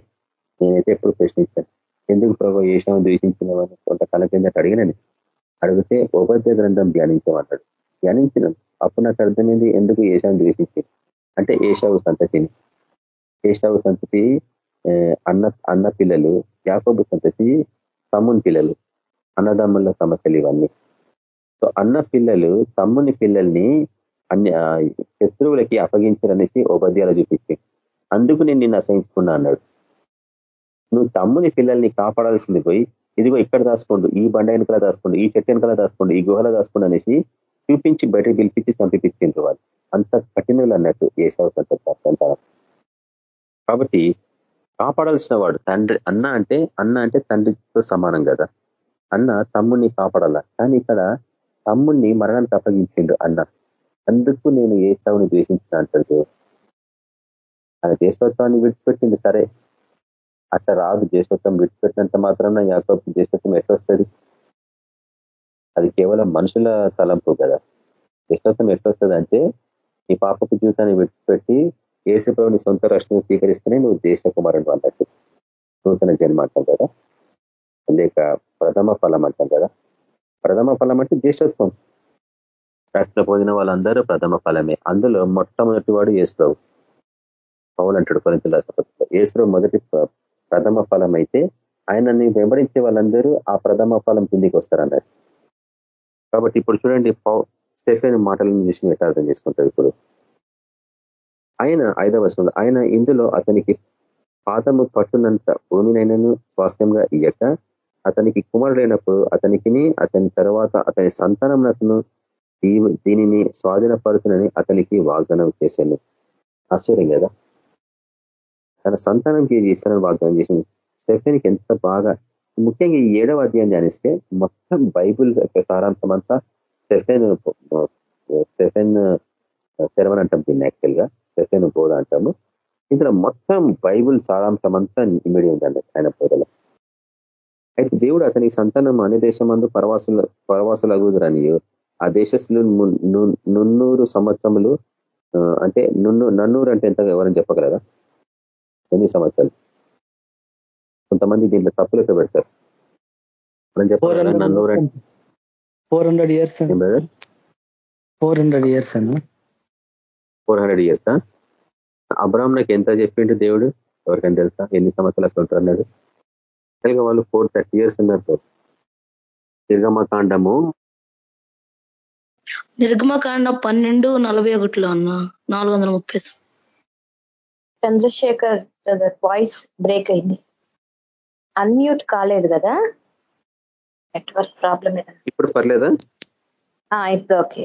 నేనైతే ఎప్పుడు ప్రశ్నించాను. ఎందుకు ప్రభావ ఏషాను ద్వేషించినవని కొంతకాలం కిందట అడిగినని అడిగితే ఉపద్య గ్రంథం ధ్యానించమన్నాడు ధ్యానించినాం. అప్పుడు నాకు అర్థమైంది ఎందుకు ఏషాను ద్వేషించి? అంటే ఏషావు సంతతిని. ఏషావు సంతతి అన్న అన్న పిల్లలు యాకోబు సంతతి తమ్ముని పిల్లలు అన్నదమ్ముల సమస్యలు ఇవన్నీ. సో అన్న పిల్లలు తమ్ముని పిల్లల్ని అన్ని శత్రువులకి అప్పగించారనేసి ఓపద్యాలు చూపించి అందుకు నేను నిన్ను అసహించుకున్నా అన్నాడు. నువ్వు తమ్ముని పిల్లల్ని కాపాడాల్సింది పోయి ఇదిగో ఇక్కడ దాచుకోండు ఈ బండ వెనుకల దాచుకోండు ఈ చెట్టు వెనుకల దాచుకోండు ఈ గుహలో దాచుకోండు అనేసి చూపించి బయటకు పిలిపించి చంపిపించిండ్రు వాళ్ళు. అంత కఠినలు అన్నట్టు ఏ కాబట్టి కాపాడాల్సిన వాడు తండ్రి అన్న అంటే అన్న అంటే తండ్రితో సమానం కదా. అన్న తమ్ముడిని కాపాడాల? కానీ ఇక్కడ తమ్ముడిని మరణానికి అప్పగించిండు అన్న. అందుకు నేను ఏసావుని ద్వేషించిన అంటాడు ఆయన దేశత్వాన్ని విడిచిపెట్టింది సరే. అట్లా రాదు దేశత్వం విడిచిపెట్టినంత మాత్రాన యాకోబు దేశత్వం ఎట్లొస్తుంది? అది కేవలం మనుషుల తలంపు కదా. దేశత్వం ఎట్లొస్తుంది అంటే నీ పాపపు జీవితాన్ని విడిచిపెట్టి ఏసుప్రభుని సొంత రక్షణ స్వీకరిస్తేనే నువ్వు దేశ కుమారుడు అన్నట్టు. నూతన జన్మ అంటాం కదా. లేక ప్రథమ ఫలం అంటాం కదా. ప్రథమ ఫలం అంటే జ్యేష్ఠత్వం రక్షణ పొందిన వాళ్ళందరూ ప్రథమ ఫలమే. అందులో మొట్టమొదటి వాడు ఏసుప్రభు పౌలు అంటాడు కొనితుల ఏసుప్రభు మొదటి ప్రథమ ఫలం అయితే ఆయనని వెంబడించే వాళ్ళందరూ ఆ ప్రథమ ఫలం కిందికి వస్తారన్నారు. కాబట్టి ఇప్పుడు చూడండి స్టెఫెన్ మాటలను చూసి అర్థం చేసుకుంటారు ఇప్పుడు. ఆయన ఐదవ వర్షంలో ఆయన ఇందులో అతనికి పాదము పట్టునంత భూమినైనను స్వాస్థ్యంగా ఇయ్యక అతనికి కుమారుడైనప్పుడు అతనికిని అతని తర్వాత అతని సంతానమునకును దీనిని స్వాధీనపరుతునని అతనికి వాగ్దానం చేశాను. ఆశ్చర్యం కదా? తన సంతానంకి ఇస్తానని వాగ్దానం చేసింది. స్టెఫెన్కి ఎంత బాగా ముఖ్యంగా ఈ ఏడవ అధ్యాయం ధ్యానిస్తే మొత్తం బైబుల్ యొక్క సారాంశం అంతా స్టెఫెన్ స్టెఫెన్ సెరవన్ అంటాం దీన్ని యాక్చువల్గా స్టెఫెన్ బోధ అంటాము. ఇందులో మొత్తం బైబుల్ సారాంశం అంతా ఇమిడి ఉందండి ఆయన బోధలో. అయితే దేవుడు అతని సంతానం అనే దేశం పరవాసుల పరవాసులు అగుదురని ఆ దేశస్తులు నున్నూరు సంవత్సరములు అంటే నున్ను నన్నూరు అంటే ఎంత ఎవరని చెప్పగలరా? ఎన్ని సంవత్సరాలు? కొంతమంది దీంట్లో తప్పులెక్క పెడతారు? మనం చెప్పగలరా నన్నూరు అంటే? Four hundred years four hundred years అన్న ఫోర్ హండ్రెడ్ ఇయర్స్ అబ్రామ్ నాకు ఎంత చెప్పిండు దేవుడు? ఎవరికైనా తెలుసా? ఎన్ని సంవత్సరాలు అక్కడ ఉంటారు అన్నాడు? వాళ్ళు ఫోర్ థర్టీ ఇయర్స్ ఉన్నారు నిర్గమకాండము నిర్గమకాండ పన్నెండు నలభై ఒకటిలో అన్న. నాలుగు వందల ముప్పై చంద్రశేఖర్ వాయిస్ బ్రేక్ అయింది. అన్మ్యూట్ కాలేదు కదా? నెట్వర్క్ ప్రాబ్లం ఇప్పుడు పర్లేదా? ఇప్పుడు ఓకే.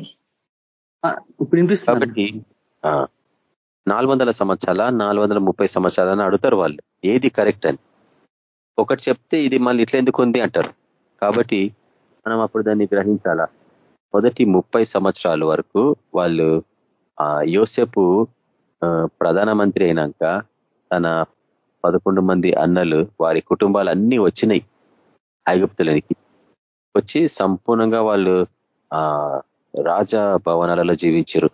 ఇప్పుడు వినిపిస్తుంది? కాబట్టి నాలుగు వందల సంవత్సరాల నాలుగు వందల ముప్పై సంవత్సరాలని అడుగుతారు వాళ్ళు. ఏది కరెక్ట్ అని? ఒకటి చెప్తే ఇది మళ్ళీ ఇట్లా ఎందుకు ఉంది అంటారు. కాబట్టి మనం అప్పుడు దాన్ని గ్రహించాలా? మొదటి ముప్పై సంవత్సరాల వరకు వాళ్ళు ఆ యోసెపు ప్రధానమంత్రి అయినాక తన పదకొండు మంది అన్నలు వారి కుటుంబాలు అన్నీ వచ్చినాయి ఐగుప్తులనికి. వచ్చి సంపూర్ణంగా వాళ్ళు ఆ రాజా భవనాలలో జీవించారు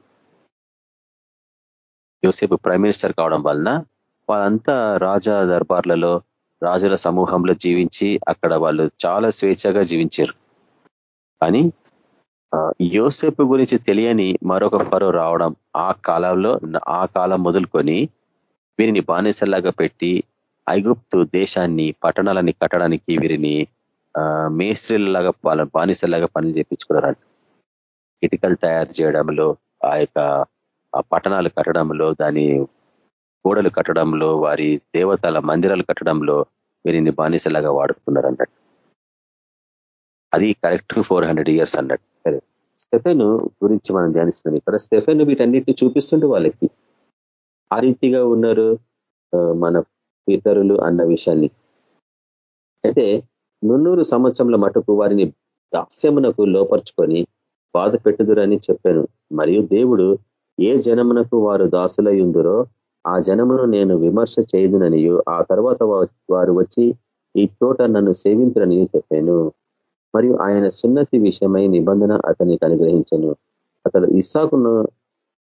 యోసేపు ప్రైమ్ మినిస్టర్ కావడం వలన వాళ్ళంతా రాజా దర్బార్లలో రాజుల సమూహంలో జీవించి అక్కడ వాళ్ళు చాలా స్వేచ్ఛగా జీవించారు కానీ యోసేపు గురించి తెలియని మరొక ఫరో రావడం ఆ కాలంలో ఆ కాలం మొదలుకొని వీరిని బానిసల్లాగా పెట్టి ఐగుప్తు దేశాన్ని పట్టణాలని కట్టడానికి వీరిని మేస్త్రీలలాగా వాళ్ళ బానిసల్లాగా పనులు చేయించుకున్నారంట ఇటుకలు తయారు చేయడంలో ఆ యొక్క పట్టణాలు కట్టడంలో దాని గోడలు కట్టడంలో వారి దేవతల మందిరాలు కట్టడంలో వీరిని బానిసలాగా వాడుకున్నారు అన్నట్టు అది కరెక్ట్ ఫోర్ హండ్రెడ్ ఇయర్స్ అన్నట్టు. సరే. స్టెఫెన్ గురించి మనం ధ్యానిస్తున్నాం. ఇక్కడ స్టెఫెన్ వీటన్నిటిని చూపిస్తుంటే వాళ్ళకి. ఆ రీతిగా ఉన్నారు మన ఇతరులు అన్న విషయాన్ని. అయితే మున్నూరు సంవత్సరంల మటుకు వారిని దాస్యమునకు లోపరుచుకొని బాధ పెట్టుదురని చెప్పాను. మరియు దేవుడు ఏ జనమునకు వారు దాసులై ఉందరో ఆ జనమును నేను విమర్శ చేయదుననియు ఆ తర్వాత వారు వచ్చి ఈ చోట నన్ను సేవించరని చెప్పాను. మరియు ఆయన సున్నతి విషయమై నిబంధన అతనికి అనుగ్రహించను. అతడు ఇస్సాకును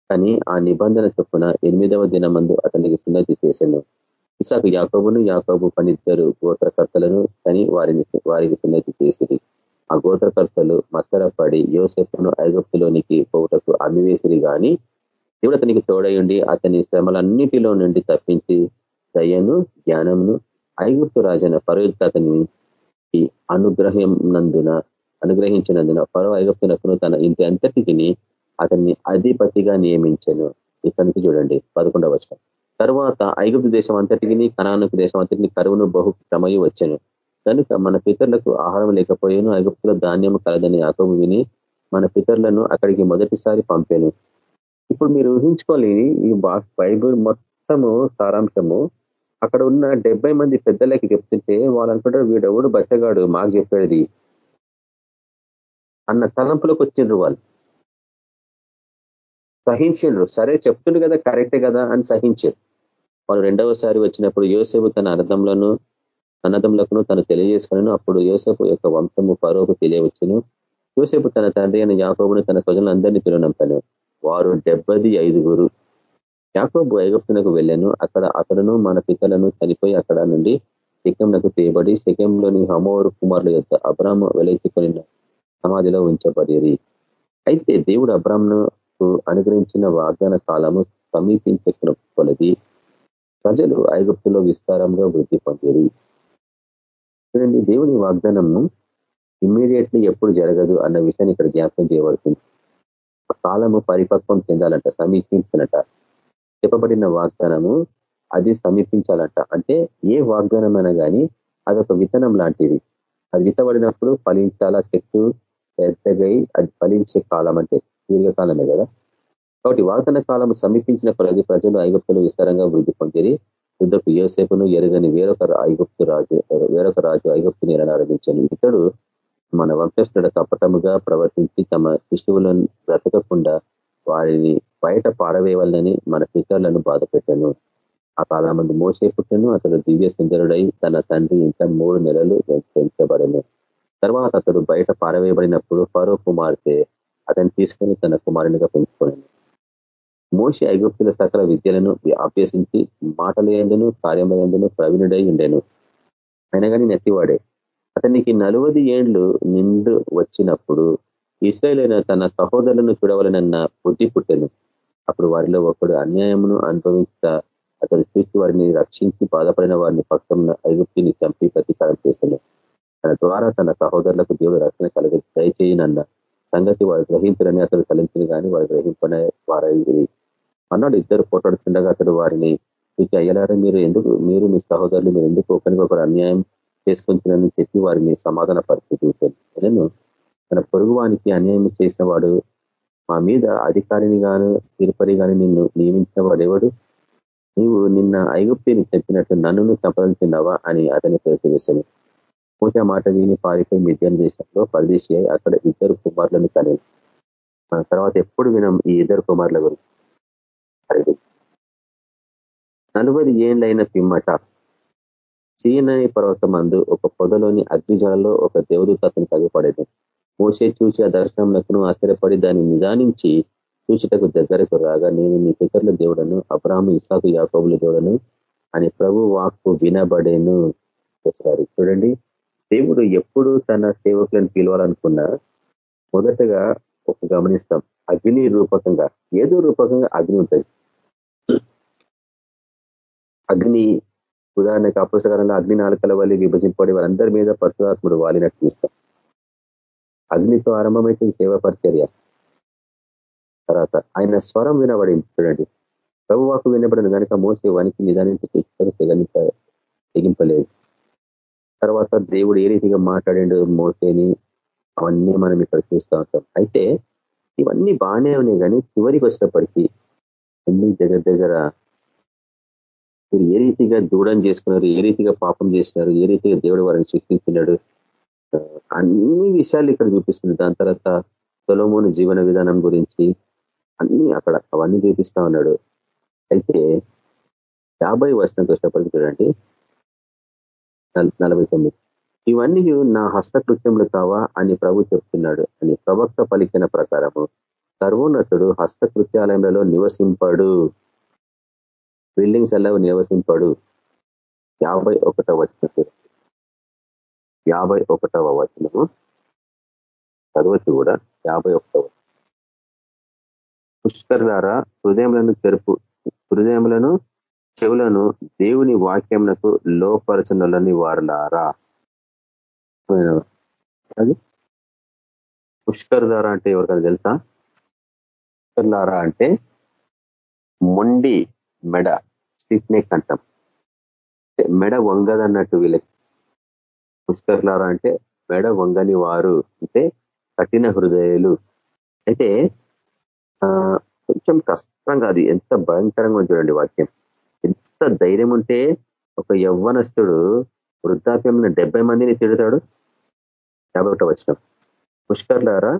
కానీ ఆ నిబంధన చొప్పున ఎనిమిదవ దినమందు అతనికి సున్నతి చేశాను ఇసాకు యాకోబును యాకోబు పనిద్దరు గోత్రకర్తలను కానీ వారిని వారికి సున్నతి చేసిరి. ఆ గోత్రకర్తలు మత్తరపడి యోసెఫ్ను ఐగుప్తులోనికి పోవుటకు అమ్మివేసిరి కానీ దేవుడు అతనికి తోడయుండి అతని శ్రమలన్నిటిలో నుండి తప్పించి దయను జ్ఞానమును ఐగుప్తు రాజైన పరోయుక్త అతని అనుగ్రహం అనుగ్రహించినందున పరో ఐగుప్తునకును తన ఇంటి అంతటికి అతన్ని అధిపతిగా నియమించను. ఇక్కడి నుంచి చూడండి పదకొండవ వచనం. తర్వాత ఐగుప్తు దేశం అంతటికి కణానుకు దేశం అంతటిని కరువును బహు క్రమయ్యి వచ్చాను. కనుక మన పితరులకు ఆహారం లేకపోయాను ఐగుప్తులో ధాన్యం కలదని ఆకము విని మన పితరులను అక్కడికి మొదటిసారి పంపాను. ఇప్పుడు మీరు ఊహించుకోలేని ఈ బైబుల్ మొత్తము సారాంశము అక్కడ ఉన్న డెబ్బై మంది పెద్దలకి చెప్తుంటే వాళ్ళు అనుకుంటారు వీడెవడు బచ్చగాడు మాకు చెప్పేది. అన్న తలంపులకు వచ్చిండ్రు వాళ్ళు. సహించిండ్రు. సరే చెప్తుండ్రు కదా కరెక్టే కదా అని సహించారు. వాళ్ళు రెండవసారి వచ్చినప్పుడు యోసేపు తన అర్థంలోను అన్నదములకును తను తెలియజేసుకున్నాను. అప్పుడు యోసేపు యొక్క వంశము పరోపు తెలియవచ్చును. యోసేపు తన తండ్రి అయిన యాకోబుని తన స్వజనులందరినీ పిలువనంపాను. వారు డెబ్బది ఐదుగురు. యాకోబు ఐగుప్తునకు వెళ్ళాను. అక్కడ అతడును మన పితలను చనిపోయి అక్కడ నుండి శకంలకు తీయబడి శకంలోని హమోరు కుమారుల యొక్క అబ్రాహ్మ వెలెత్తుకొని సమాధిలో ఉంచబడేది అయితే దేవుడు అబ్రాహ్మను అనుగ్రహించిన వాగ్దాన కాలము సమీపించిన కొలది ప్రజలు ఐగుప్తులో విస్తారంగా వృద్ధి పొందేది చూడండి దేవుని వాగ్దానము ఇమ్మీడియట్లీ ఎప్పుడు జరగదు అన్న విషయాన్ని ఇక్కడ జ్ఞాపకం చేయబడుతుంది కాలము పరిపక్వం చెందాలంట సమీపించినట చెప్పబడిన వాగ్దానము అది సమీపించాలంట. అంటే ఏ వాగ్దానం అయినా కానీ అదొక విత్తనం లాంటిది. అది విత్తబడినప్పుడు ఫలించాలా? చెట్టు పెద్దగై అది ఫలించే కాలం అంటే దీర్ఘకాలమే కదా. కాబట్టి వాగ్దాన కాలం సమీపించిన ప్రతి ప్రజలు ఐగుప్తులు విస్తారంగా వృద్ధి పొందేది యుద్ధకు యోసేపును ఎరగని వేరొక ఐగుప్తు రాజు వేరొక రాజు ఐగుప్తుని ఆరంభించాను ఇతడు మన వంశస్థుడ కపటముగా ప్రవర్తించి తమ శిశువులను బ్రతకకుండా వారిని బయట పాడవేయాలని మన పితరులను బాధ పెట్టాను ఆ కాలమంది మోసే పుట్టను అతడు దివ్య సుందరుడై తన తండ్రి ఇంకా మూడు నెలలు పెంచబడను. తర్వాత అతడు బయట పారవేయబడినప్పుడు ఫరో కుమార్తె అతన్ని తీసుకొని తన కుమారునిగా పెంచుకోండి మోసి ఐగుప్తుల సకల విద్యలను అభ్యసించి మాటలయందును కార్యమయందును ప్రవీణుడై ఉండేను. అయినా కానీ నెత్తివాడే అతనికి నలువది ఏండ్లు నిండు వచ్చినప్పుడు ఇస్రాయలైన తన సహోదరులను చూడవలనన్న బుద్ధి పుట్టెను. అప్పుడు వారిలో ఒకడు అన్యాయమును అనుభవించ అతను చూసి వారిని రక్షించి బాధపడిన వారిని పక్కన ఐగుప్తిని చంపి ప్రతీకారం చేశాను. తన ద్వారా తన సహోదరులకు దేవుడు రక్షణ కలిగి దయచేయనన్న సంగతి వారు గ్రహించరని అతడు తలించిన కానీ వారు గ్రహింపనే వారైంది అన్నాడు ఇద్దరు పోటాడుతుండగా అతడు వారిని మీకు అయ్యలారా మీరు ఎందుకు మీరు మీ సహోదరులు మీరు ఎందుకు ఒకరికొకరు అన్యాయం చేసుకుంటున్నారని చెప్పి వారిని సమాధాన పరిస్థితి నేను తన పొరుగువానికి అన్యాయం చేసిన వాడు మా మీద అధికారిని గాను తిరుపతి గాని నిన్ను నియమించిన నీవు నిన్న ఐగుప్తిని చెప్పినట్టు నన్ను చంపదలుచున్నావా అని అతని ప్రశ్నించాను పూజ మాట విని పారిపోయి మిద్యాన్ దేశంలో పరదేశి అయి అక్కడ ఇద్దరు కుమారులను కలిగి తర్వాత ఎప్పుడు వినం ఈ ఇద్దరు కుమారుల గురించి? నలభై ఏళ్ళైన పిమ్మట సీనాయి పర్వతం అందు ఒక పొదలోని అగ్నిజలలో ఒక దేవదూత అతను తగ్గుపడేది మోసే చూసి ఆ దర్శనంలో ఆశ్చర్యపడి దాన్ని నిదానించి చూచుటకు దగ్గరకు రాగా నేను నీ పితరుల దేవుడను అబ్రాహ్మ ఇసాకు యాకోబుల దేవుడను అని ప్రభు వాక్కు వినబడేను. చూస్తారు. చూడండి. దేవుడు ఎప్పుడు తన సేవకులను పిలవాలనుకున్నా మొదటగా ఒక గమనిస్తాం. అగ్ని రూపకంగా ఏదో రూపకంగా అగ్ని ఉంటుంది. అగ్ని ఉదాహరణకు అపుస్తకాలంలో అగ్ని నాలుకల వల్ల విభజింపబడి వారందరి మీద పరశురాత్ముడు వాలినట్టు చూస్తాం. అగ్నితో ఆరంభమైతే సేవ పరిచర్య. తర్వాత ఆయన స్వరం వినబడింది చూడండి. ప్రభువాకు వినబడిన కనుక మోసే వానికి నిదానించి తెగని తెగింపలేదు. తర్వాత దేవుడు ఏ రీతిగా మాట్లాడిండు మోసేని? అవన్నీ మనం ఇక్కడ చూస్తూ ఉంటాం. అయితే ఇవన్నీ బాగానే ఉన్నాయి కానీ చివరికి వచ్చినప్పటికీ అన్ని దగ్గర దగ్గర మీరు ఏ రీతిగా దూడం చేసుకున్నారు ఏ రీతిగా పాపం చేసినారు ఏ రీతిగా దేవుడు వారిని శిక్షించినాడు అన్ని విషయాలు ఇక్కడ చూపిస్తుంది. దాని తర్వాత సొలోమోని జీవన విధానం గురించి అన్ని అక్కడ అవన్నీ చూపిస్తా ఉన్నాడు. అయితే యాభై వర్షం వచ్చినప్పటికీ చూడండి. నలభై తొమ్మిది. ఇవన్నీ నా హస్తకృత్యములు కావా అని ప్రభు చెప్తున్నాడు. అని ప్రవక్త పలికిన ప్రకారము సర్వోన్నతుడు హస్తకృత్యాలయంలో నివసింపడు. బిల్డింగ్స్ ఎలా నివసింపడు. యాభై ఒకటో వచ్చినప్పుడు యాభై ఒకటవ వచనము. చదవచ్చు కూడా యాభై ఒకటవ పుష్కరులారా హృదయములను తెరుపు హృదయములను చెవులను దేవుని వాక్యమునకు లోపరచనులని వారులారా. అది పుష్కర్లారా అంటే ఎవరికైనా తెలుసా? పుష్కర్లారా అంటే మొండి మెడ స్టిఫ్నెక్ అంటాం మెడ వంగదన్నట్టు వీళ్ళకి పుష్కర్లారా అంటే మెడ వంగని వారు అంటే కఠిన హృదయాలు. అయితే కొంచెం కష్టంగా అది ఎంత భయంకరంగా చూడండి వాక్యం. ఎంత ధైర్యం ఉంటే ఒక యవ్వనస్తుడు వృద్ధాప్యంలో డెబ్బై మందిని తిడతాడు. యాభై ఒకటో వచ్చిన పుష్కర్లారా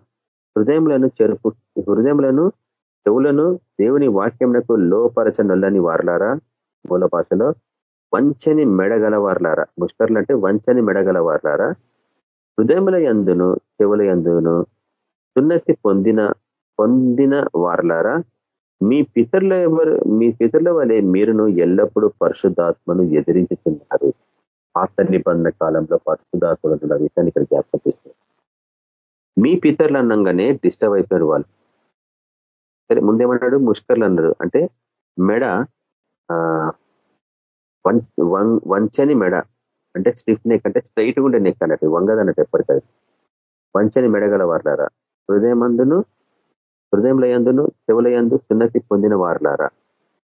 హృదయములను చెరుపు హృదయములను చెవులను దేవుని వాక్యంకు లోపరచనొల్లని వారలారా మూల భాషలో వంచని మెడగలవారులారా? ముష్కర్లు అంటే వంచని మెడగలవారులారా? హృదయముల ఎందును చెవుల ఎందును సున్నతి పొందిన పొందిన వారులారా? మీ పితరుల ఎవరు మీ పితరుల వలె మీరును ఎల్లప్పుడూ పరిశుద్ధాత్మను ఎదిరించుతున్నారు పాత నిబంధన కాలంలో పరిశుద్ధాత్మలు ఉన్న విషయాన్ని ఇక్కడ జ్ఞాపకం మీ పితరులు అన్నంగానే డిస్టర్బ్ అయిపోయారు వాళ్ళు. సరే ముందేమన్నాడు ముష్కర్లు అన్నారు. అంటే మెడ వంచని మెడ. అంటే స్టిఫ్ నెక్ అంటే స్ట్రైట్ ఉండే నెక్ అన్నట్టు వంగదన్నట్టు ఎప్పటికైతే వంచని మెడగల వారులారా. హృదయమందును హృదయంలయందును ఎందును సున్నతి పొందిన వారులారా.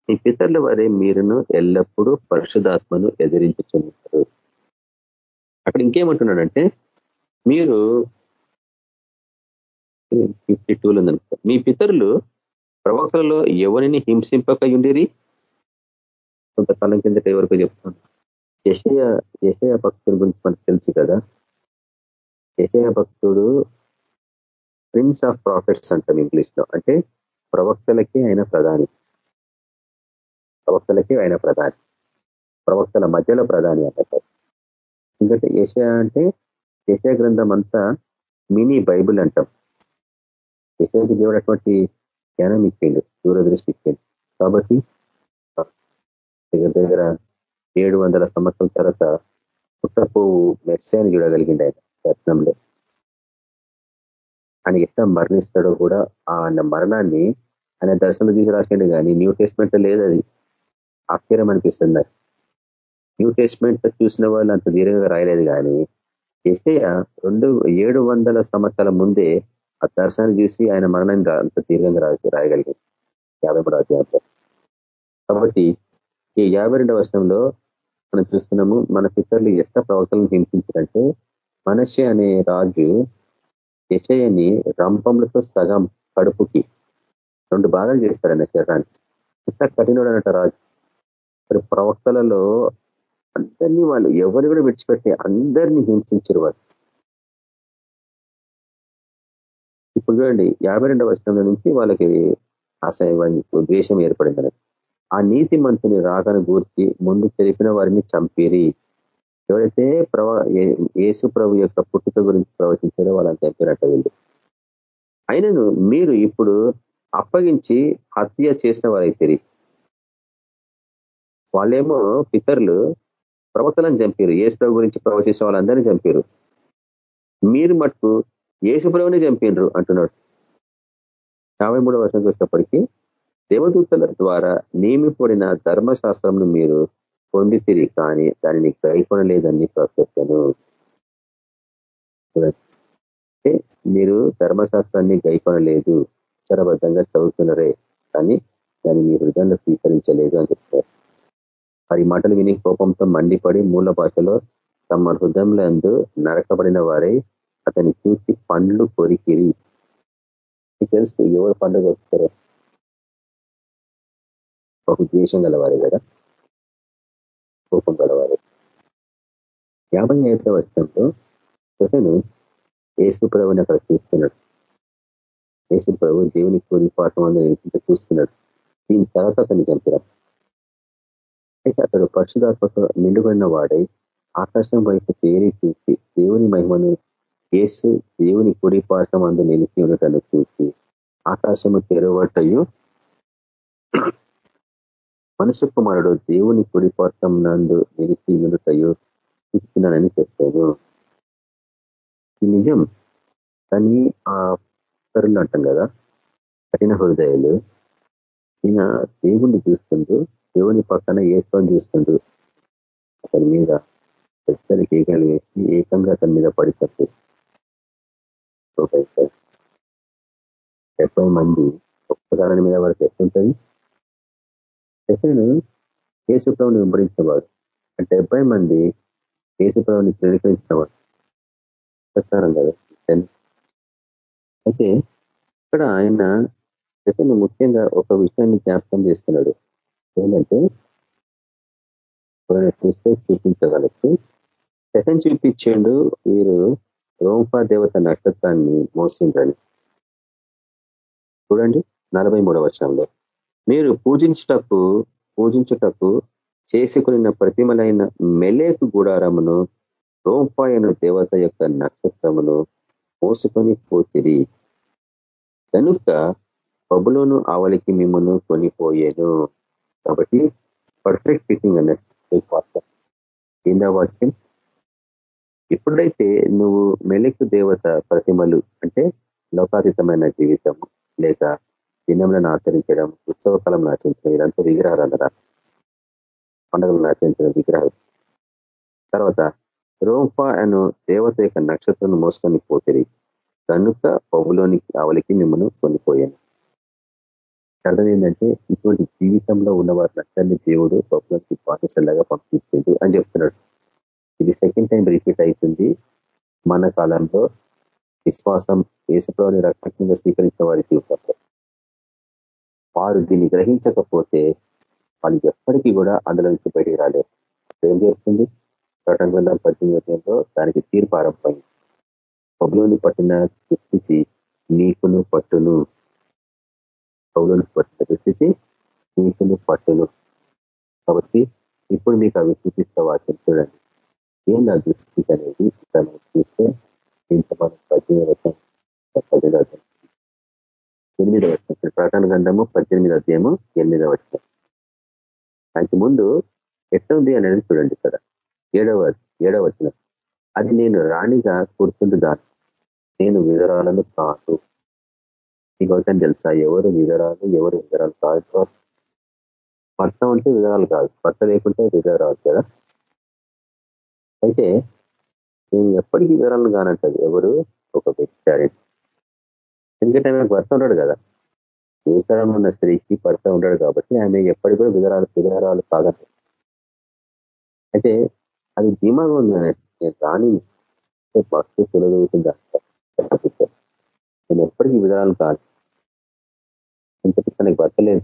ఈ పితరుల వారే మీరును ఎల్లప్పుడూ పరిశుధాత్మను ఎదిరించుతున్నారు అక్కడ ఇంకేమంటున్నాడంటే మీరు ఫిఫ్టీ టూలో ఉందనుకో మీ పితరులు ప్రవక్తలలో ఎవరిని హింసింపక ఉండిరి కొంతకాలం కిందట ఎవరికో చెప్తాను యశయ యశయ భక్తుడి గురించి మనకు తెలుసు కదా? యశయ భక్తుడు ప్రిన్స్ ఆఫ్ ప్రాఫిట్స్ అంటాం ఇంగ్లీష్లో అంటే ప్రవక్తలకే ఆయన ప్రధాని. ప్రవక్తలకే ఆయన ప్రధాని. ప్రవక్తల మధ్యలో ప్రధాని అంటారు. ఎందుకంటే ఏషియా అంటే ఏషియా గ్రంథం అంతా మినీ బైబుల్ అంటాం. ఏషియాకి దేవుడు అటువంటి జ్ఞానం ఇచ్చిండు దూరదృష్టి ఇచ్చిండు. కాబట్టి దగ్గర దగ్గర ఏడు వందల సంవత్సరం తర్వాత పుట్టపోవు మెస్సాన్ని చూడగలిగింది ఆయన రత్నంలో. ఆయన ఎట్లా మరణిస్తాడో కూడా ఆయన మరణాన్ని ఆయన దర్శనం తీసి రాసిండు కానీ న్యూ టెస్ట్మెంట్ లేదు అది. ఆశ్చర్యం అనిపిస్తుంది నాకు. న్యూ టెస్ట్మెంట్ చూసిన వాళ్ళు అంత దీర్ఘంగా రాయలేదు కానీ ఎస్ఏయ రెండు ఏడు వందల సంవత్సరాల ముందే ఆ దర్శనాన్ని చూసి ఆయన మరణంగా అంత దీర్ఘంగా రాసి రాయగలిగింది యాభై మూడు అధ్యాయంలో. కాబట్టి ఈ యాభై రెండవ వర్షంలో మనం చూస్తున్నాము మన పితరులు ఎట్ట ప్రవక్తలను హింసించారంటే మనషే అనే రాజు యశయని రంపములతో సగం కడుపుకి రెండు భాగాలు చేస్తాడన్న శరీరాన్ని ఎంత కఠినడు రాజు. మరి ప్రవక్తలలో అందరినీ వాళ్ళు ఎవరిని కూడా విడిచిపెట్టి అందరినీ హింసించారు వాళ్ళు. ఇప్పుడు చూడండి యాభై రెండవ వర్షంలో నుంచి వాళ్ళకి ఆశయం ద్వేషం ఏర్పడింది ఆ నీతి మంతుని రాగను గూర్చి ముందు తెలిపిన వారిని చంపిరి. ఎవరైతే ప్రవ యేసు ప్రభు యొక్క పుట్టుక గురించి ప్రవచించారో వాళ్ళని చంపినట్టు వీళ్ళు అయినను మీరు ఇప్పుడు అప్పగించి హత్య చేసిన వారైతే వాళ్ళేమో పితరులు ప్రవక్తలను చంపారు. యేసు ప్రభు గురించి ప్రవచించిన వాళ్ళందరినీ చంపారు. మీరు మటుకు యేసు ప్రభుని చంపినరు అంటున్నాడు. యాభై మూడో వర్షంకి వచ్చేప్పటికీ దేవదూతల ద్వారా నియమిపడిన ధర్మశాస్త్రంను మీరు పొందితిరి కానీ దానిని గైకొనలేదని ప్రశ్నను మీరు ధర్మశాస్త్రాన్ని గైకొనలేదు చరబద్ధంగా చదువుతున్నారే కానీ దాన్ని మీ హృదయంలో స్వీకరించలేదు అని చెప్తారు. వారి మాటలు విని కోపంతో మండిపడి మూల భాషలో తమ హృదయంలో నరకబడిన వారే అతని చూసి పండ్లు కొరికిరి. తెలుసు ఎవరు పండుగ వస్తారో బహు ద్వేషం గలవారే కదా? కోపం గలవారే. యాభై ఐదవ వర్షంలో అతను యేసు ప్రభుని అక్కడ చూస్తున్నాడు. యేసు ప్రభు దేవుని కోరి పాఠం అందరూ చూస్తున్నాడు. దీని తర్వాత అతన్ని చంపినాడు అయితే అతడు పరిశుధాత్మతో నిండుబడిన వాడై ఆకాశం వైపు తేలి చూసి దేవుని మహిమను కేసు దేవుని కుడి పాఠం అందు నిలిచి ఉండటను చూసి ఆకాశము తెరవటయు మనుష్య కుమారుడు దేవుని కుడిపాటం నందు నిలిచి ఉండటయు చూస్తున్నానని చెప్పాడు. ఈ నిజం. కానీ ఆ తరులు అంటాం కదా కఠిన హృదయాలు. ఈయన దేవుణ్ణి చూస్తుండు దేవుని పక్కన ఏసుకొని చూస్తుండు అతని మీద పెద్దలు కేకలు వేసి ఏకంగా అతని మీద పడిపోతుంది డెబ్బై మంది ఒక్కసారి మీద వారికి ఎట్లుంటుంది? ఎసను వెంబడించినవాడు. అంటే డెబ్బై మంది కేసుప్రభుని ప్రేరేపించినవాడు. చెప్తారం కదా. అయితే ఇక్కడ ఆయన ఎసను ముఖ్యంగా ఒక విషయాన్ని జ్ఞాపకం చేస్తున్నాడు. ఏంటంటే చూస్తే చూపించగలచ్చు. సెకండ్ చూపించిండు వీరు రోంఫా దేవత నక్షత్రాన్ని మోసిండ్రని. చూడండి నలభై మూడవ వర్షంలో మీరు పూజించుటకు పూజించుటకు చేసుకున్న ప్రతిమలైన మెలేకు గుడారమును రోంఫాయను దేవత యొక్క నక్షత్రమును మోసుకొని పోతిరి. కనుక బబులోను ఆవలికి మిమ్మల్ని కొనిపోయేను. కాబట్టి పర్ఫెక్ట్ ఫిట్టింగ్ అన్నట్టు కింద వాక్యం. ఎప్పుడైతే నువ్వు మెలకు దేవత ప్రతిమలు అంటే లోకాతీతమైన జీవితం లేక దినములను ఆచరించడం ఉత్సవ కాలంలో ఆచరించడం ఇదంతా విగ్రహాలు అందరా పండుగలను ఆచరించడం విగ్రహాలు. తర్వాత రోంఫా అను దేవత యొక్క నక్షత్రం మోసుకొని పోతేరి. కనుక పౌలోనికి ఆవలికి మిమ్మల్ని కొనిపోయాను. అర్థం ఏంటంటే ఇటువంటి జీవితంలో ఉన్న వారిని దేవుడు పౌలోకి పాఠశాలగా పంపించిండు అని చెప్తున్నాడు. ఇది సెకండ్ టైం రిపీట్ అవుతుంది. మన కాలంలో విశ్వాసం యేసుప్రభుని రక్షణగా స్వీకరించిన వారి జీవితంలో. వారు దీన్ని గ్రహించకపోతే వాళ్ళు ఎప్పటికీ కూడా అందులో నుంచి బయటికి రాలేదు ఏం చేస్తుంది ప్రకటన గ్రంథం పద్దెనిమిదిలో దానికి తీర్పు ఆరంభమైంది. పబ్బులోని పట్టిన దుస్థితి నీకును పట్టును. పౌలోని పట్టిన దుస్థితి నీకును పట్టును. కాబట్టి ఇప్పుడు మీకు అవి చూపిస్తే వాటిని చూడండి. ఏం నా దృష్టి అనేది? ఇక్కడ చూస్తే ఇంత మనం పద్దెనిమిది పద్దెనిమిది ఎనిమిదవ ఎనిమిది వచ్చిన ప్రకటన గంధము పద్దెనిమిది అధ్యాయము ఎనిమిదవ వచ్చిన దానికి ముందు ఎట్లుంది అనేది చూడండి ఇక్కడ. ఏడవ ఏడవ వచ్చిన అది నేను రాణిగా కూర్చుంటున్నాను నేను వివరాలను కాదు. ఇంకొకటి తెలుసా ఎవరు వివరాలు ఎవరు వివరాలు కాదు? భర్త ఉంటే వివరాలు కాదు. భర్త లేకుంటే వివరాలు కదా? అయితే నేను ఎప్పటికీ వివరాలను కానంటది. ఎవరు? ఒక వెజిటారియన్ ఎందుకంటే ఆమె భర్త ఉన్నాడు కదా. వివరం ఉన్న స్త్రీకి భర్త ఉంటాడు కాబట్టి ఆమె ఎప్పటి కూడా వివరాలు వివరాలు కాదంట అయితే అది ధీమాగా ఉంది నేను రాని భక్తి సులభవుతుంది నేను ఎప్పటికీ వివరాలు కాదు. ఇంతటి తనకి భర్త లేదు.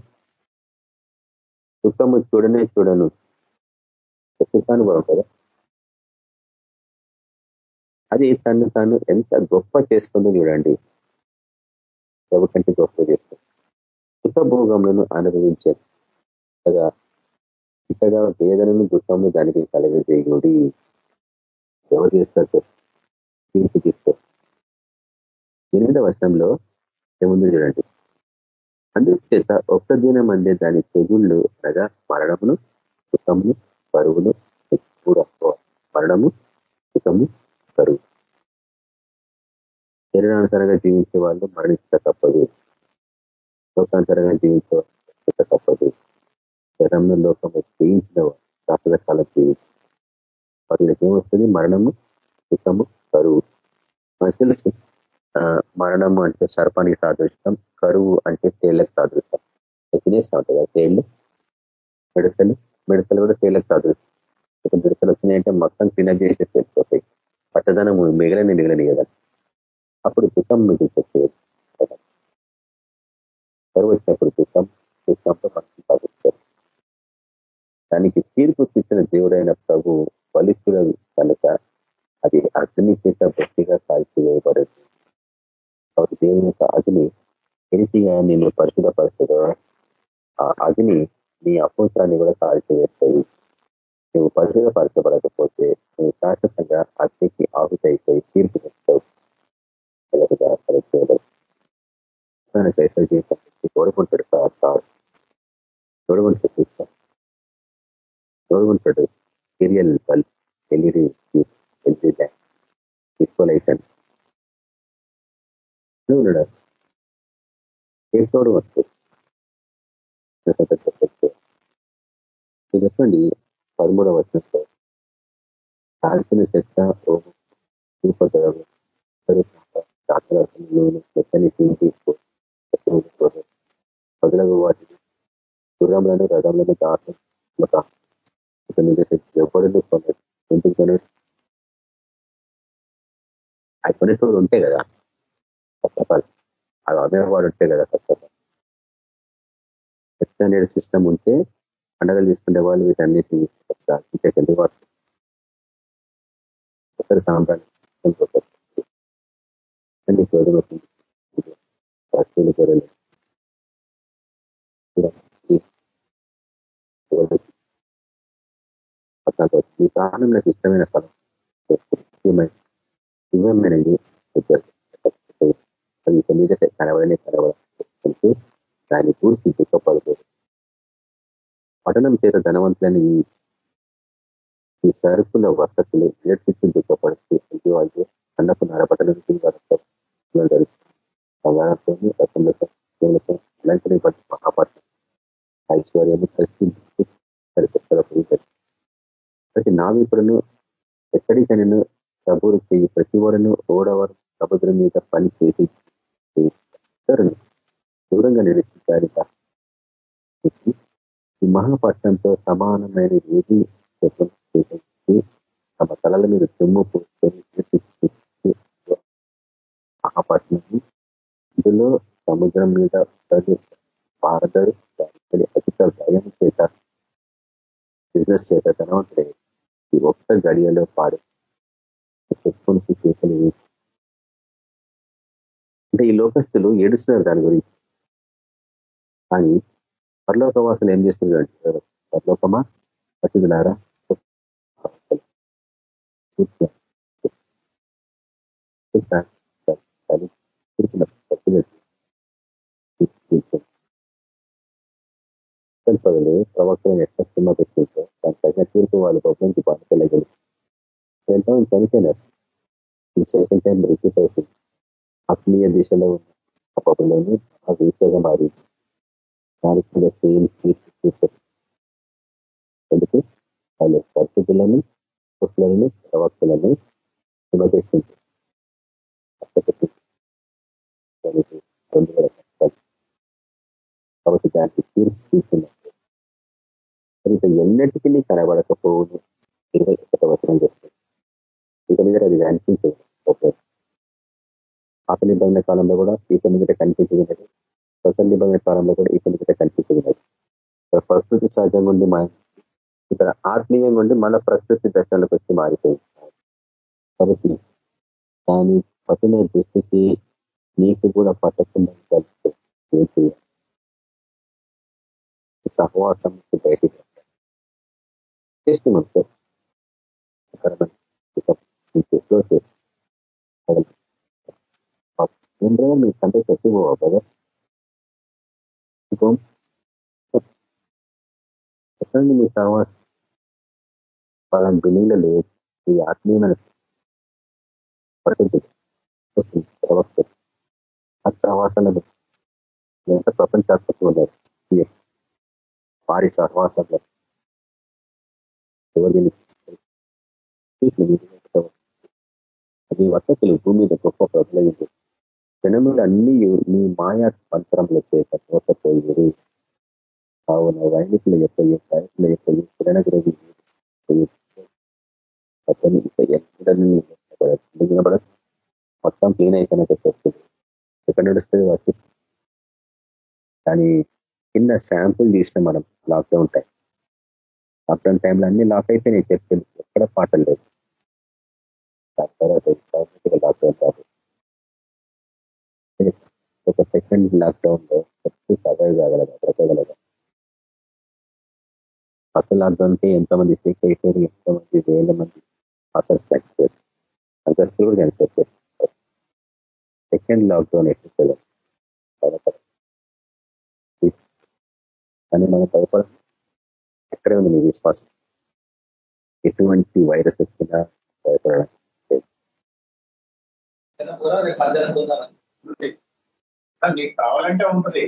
సుఖము చూడనే చూడను. సుఖానుభవం కదా. అది తను తను ఎంత గొప్ప చేసుకుందో చూడండి. కంటే గొప్ప చేసుకుంది సుఖభోగములను అనుభవించారు కదా. ఇకగా వేదనను దుఃఖము దానికి కలగజేయుడి ఎవరు చేస్తారు తీర్పు తీస్తారు ఎనిమిదవ వర్షంలో ఏముంది చూడండి. అందుచేత ఒక్క దినం అందే దాని తెగుళ్ళు అనగా మరణమును సుఖమును పరువును కూడా మరణము సుఖము కరువు శరీరానుసారంగా జీవించే వాళ్ళు మరణించక తప్పదు. లోకానుసారంగా జీవించే వాళ్ళు తప్పదు. శరీరంలో లోకం జయించిన శాశ్వత కాలం జీవించి వాళ్ళకి ఏమొస్తుంది? మరణము సుఖము కరువు. మనకు తెలుసు మరణము అంటే సర్పానికి సాదృష్టం కరువు అంటే తేళ్ళకు సాదృష్టం తినేస్తా ఉంటుంది కదా తేళ్ళు మిడతలు? మిడతలు కూడా తేళ్ళకు సాదృష్టం మిడతలు వచ్చినాయంటే మొత్తం క్లీనప్ వెళ్ళిపోతాయి. పచ్చదనం మిగిలిన మిగలని కదా అప్పుడు సుఖం మిగిలిపోతుంది కరువు వచ్చినప్పుడు సుఖం మనసు సాధిస్తారు దానికి తీర్పు తెచ్చిన దేవుడైన ప్రభు బలిస్తుడు కనుక అది అగ్ని చేత భక్తిగా కాల్చివేయబడదు. కాబట్టి దేవుని యొక్క అగ్ని ఎనిసిగా నిన్ను పరిశుభ్రపరచదో ఆ అగ్ని నీ అపోసరాన్ని కూడా కాల్చివేస్తుంది. నువ్వు పరిశుభ్రపరచబడకపోతే నువ్వు శాశ్వతంగా అగ్నికి ఆహుతైపోయి తీర్పు తెస్తావు తోడుకుంటాడు సార్ తోడుకుంటాడు చూస్తాం తోడుకుంటాడు సీరియల్ బల్బ్ ఎల్ఈడి గుర్రంలను రథంలను దాటం ఎవరు కొనడు ఎందుకు కొనడు అవి కొనేటోడు ఉంటే కదా. కష్టపడాలి అవి అమ్మేవాడు ఉంటే కదా కష్టపడాలి ఎక్స్టెండెడ్ సిస్టమ్ ఉంటే పండగలు తీసుకునే వాళ్ళు వీటన్నిటిని ఎందుకు వాడు? ఒకరి సాంప్రదాయం అన్ని గొడవలు వస్తువులు గొడవలు ప్రాణం నాకు ఇష్టమైన ఫలం ఇవ్వమైనది అది ఇక మీద కనబడనే కనబడుతూ దాన్ని పూర్తి దుఃఖపడుతుంది పట్టణం చేత ధనవంతులని ఈ సరుకుల వర్తకులు నేర్పించి దుఃఖపడుతూ ఇంటి వాళ్ళు అన్నపు వరకు బంగారంతో రసంలతో దేవులతో అలంకరింపడి మహాపట్నం ఐశ్వర్యము కలిసి సరికొత్తలకు ప్రతి నావికులను ఎక్కడికైనా సబూరు చేయి ప్రతి వాడును ఓడవరు సముద్రం మీద పని చేసి దూరంగా నిరీక్షించారు ఈ మహాపట్నంతో సమానమైన ఏది తమ తలల మీద దుమ్ము పూసుకొని మహాపట్నం ఇందులో సముద్రం మీద పారదరు అధిక భయం చేత బిజినెస్ చేత ధనవంతుడే ఈ ఒక్క గడియలో పాడు చెప్పుకొని చేతులు అంటే ఈ లోకస్తులు ఏడుస్తున్నారు దాని గురించి కానీ పరలోకవాసులు ఏం చేస్తున్నారు పరలోకమా పట్టుదలారా పదలు ప్రవక్తలను ఎట్లా సినిమా పెట్టిందో దానికి తగిన తీర్పు వాళ్ళు గొప్పకి బాధ్యతలు ఎంతమంది చనిపోయినారు. ఈ సెకండ్ టైం రిపీట్ అవుతుంది. ఆత్మీయ దిశలో ఉన్న పాపంలోని ఆ విషయంగా మారింది దానికి కూడా సేమ్ తీర్పు ఎందుకు? వాళ్ళు పరిస్థితులను పుస్తలను ప్రవక్తలను హిమపెట్టింది కాబట్టి దానికి తీర్పు తీసుకున్నారు ఇంకా ఎన్నటికీ కనబడకపోవును. ఇరవై ఒకట వచనం చెప్తుంది. ఇక మీద అది కనిపించదు. పాత నిబంధన కాలంలో కూడా ఇక మీద కనిపించదు కొత్త నిబంధన కాలంలో కూడా ఇక మీద కనిపించదు ఇక్కడ ప్రకృతి సహజంగా ఉండి మా ఇక్కడ ఆత్మీయంగా ఉండి మన ప్రకృతి దశలకు వచ్చి మారిపోయింది. కాబట్టి దాని పట్టిన దృష్టికి నీకు కూడా పట్టకుండా ఏం సహవాసం బయటికి చేస్తున్నాం సార్ ఏం బ్రదర్ మీ కంటే చెప్పి పోవా బ్రదర్ ఎక్కడండి మీ సహవాసం పలాంటి లేదు ఈ ఆత్మీయమైన ప్రకృతి వస్తుంది ప్రవక్త ఆ సహవాసాలను ఎంత ప్రపంచాత్మకం ఉన్నారు వారి సహవాసంలో అది వర్తకులు భూమి మీద గొప్ప ప్రజలైంది జనములు అన్ని నీ మాయా మంత్రంలో చేత మోసపోయి కావున వైనికుల యొక్క సైనికుల యొక్క కిరణగ్రహి మొత్తం క్లీన్ అయితేనే చెప్తుంది ఎక్కడ నడుస్తుంది వాటి కానీ చిన్న శాంపుల్ తీసిన మనం లాక్డౌన్ టైం లాక్డౌన్ టైంలో అన్ని లాక్ అయిపోయినాయి చర్చలు ఎక్కడ పాటలు లేదు. లాక్డౌన్ కాదు ఒక సెకండ్ లాక్డౌన్లో సర్వైవ్ కాగలగా ఫస్ట్ లాక్డౌన్కి ఎంతమంది సిక్ అయిపోయారు ఎంతమంది వేల మంది అసలు చనిపోయారు అంతస్తులు కూడా చనిపోతారు సెకండ్ లాక్డౌన్ ఎక్కువ కానీ మనం భయపడం ఎక్కడే ఉంది నీ విశ్వాసం ఎటువంటి వైరస్ వచ్చినా భయపడడం కావాలంటే ఉంటుంది.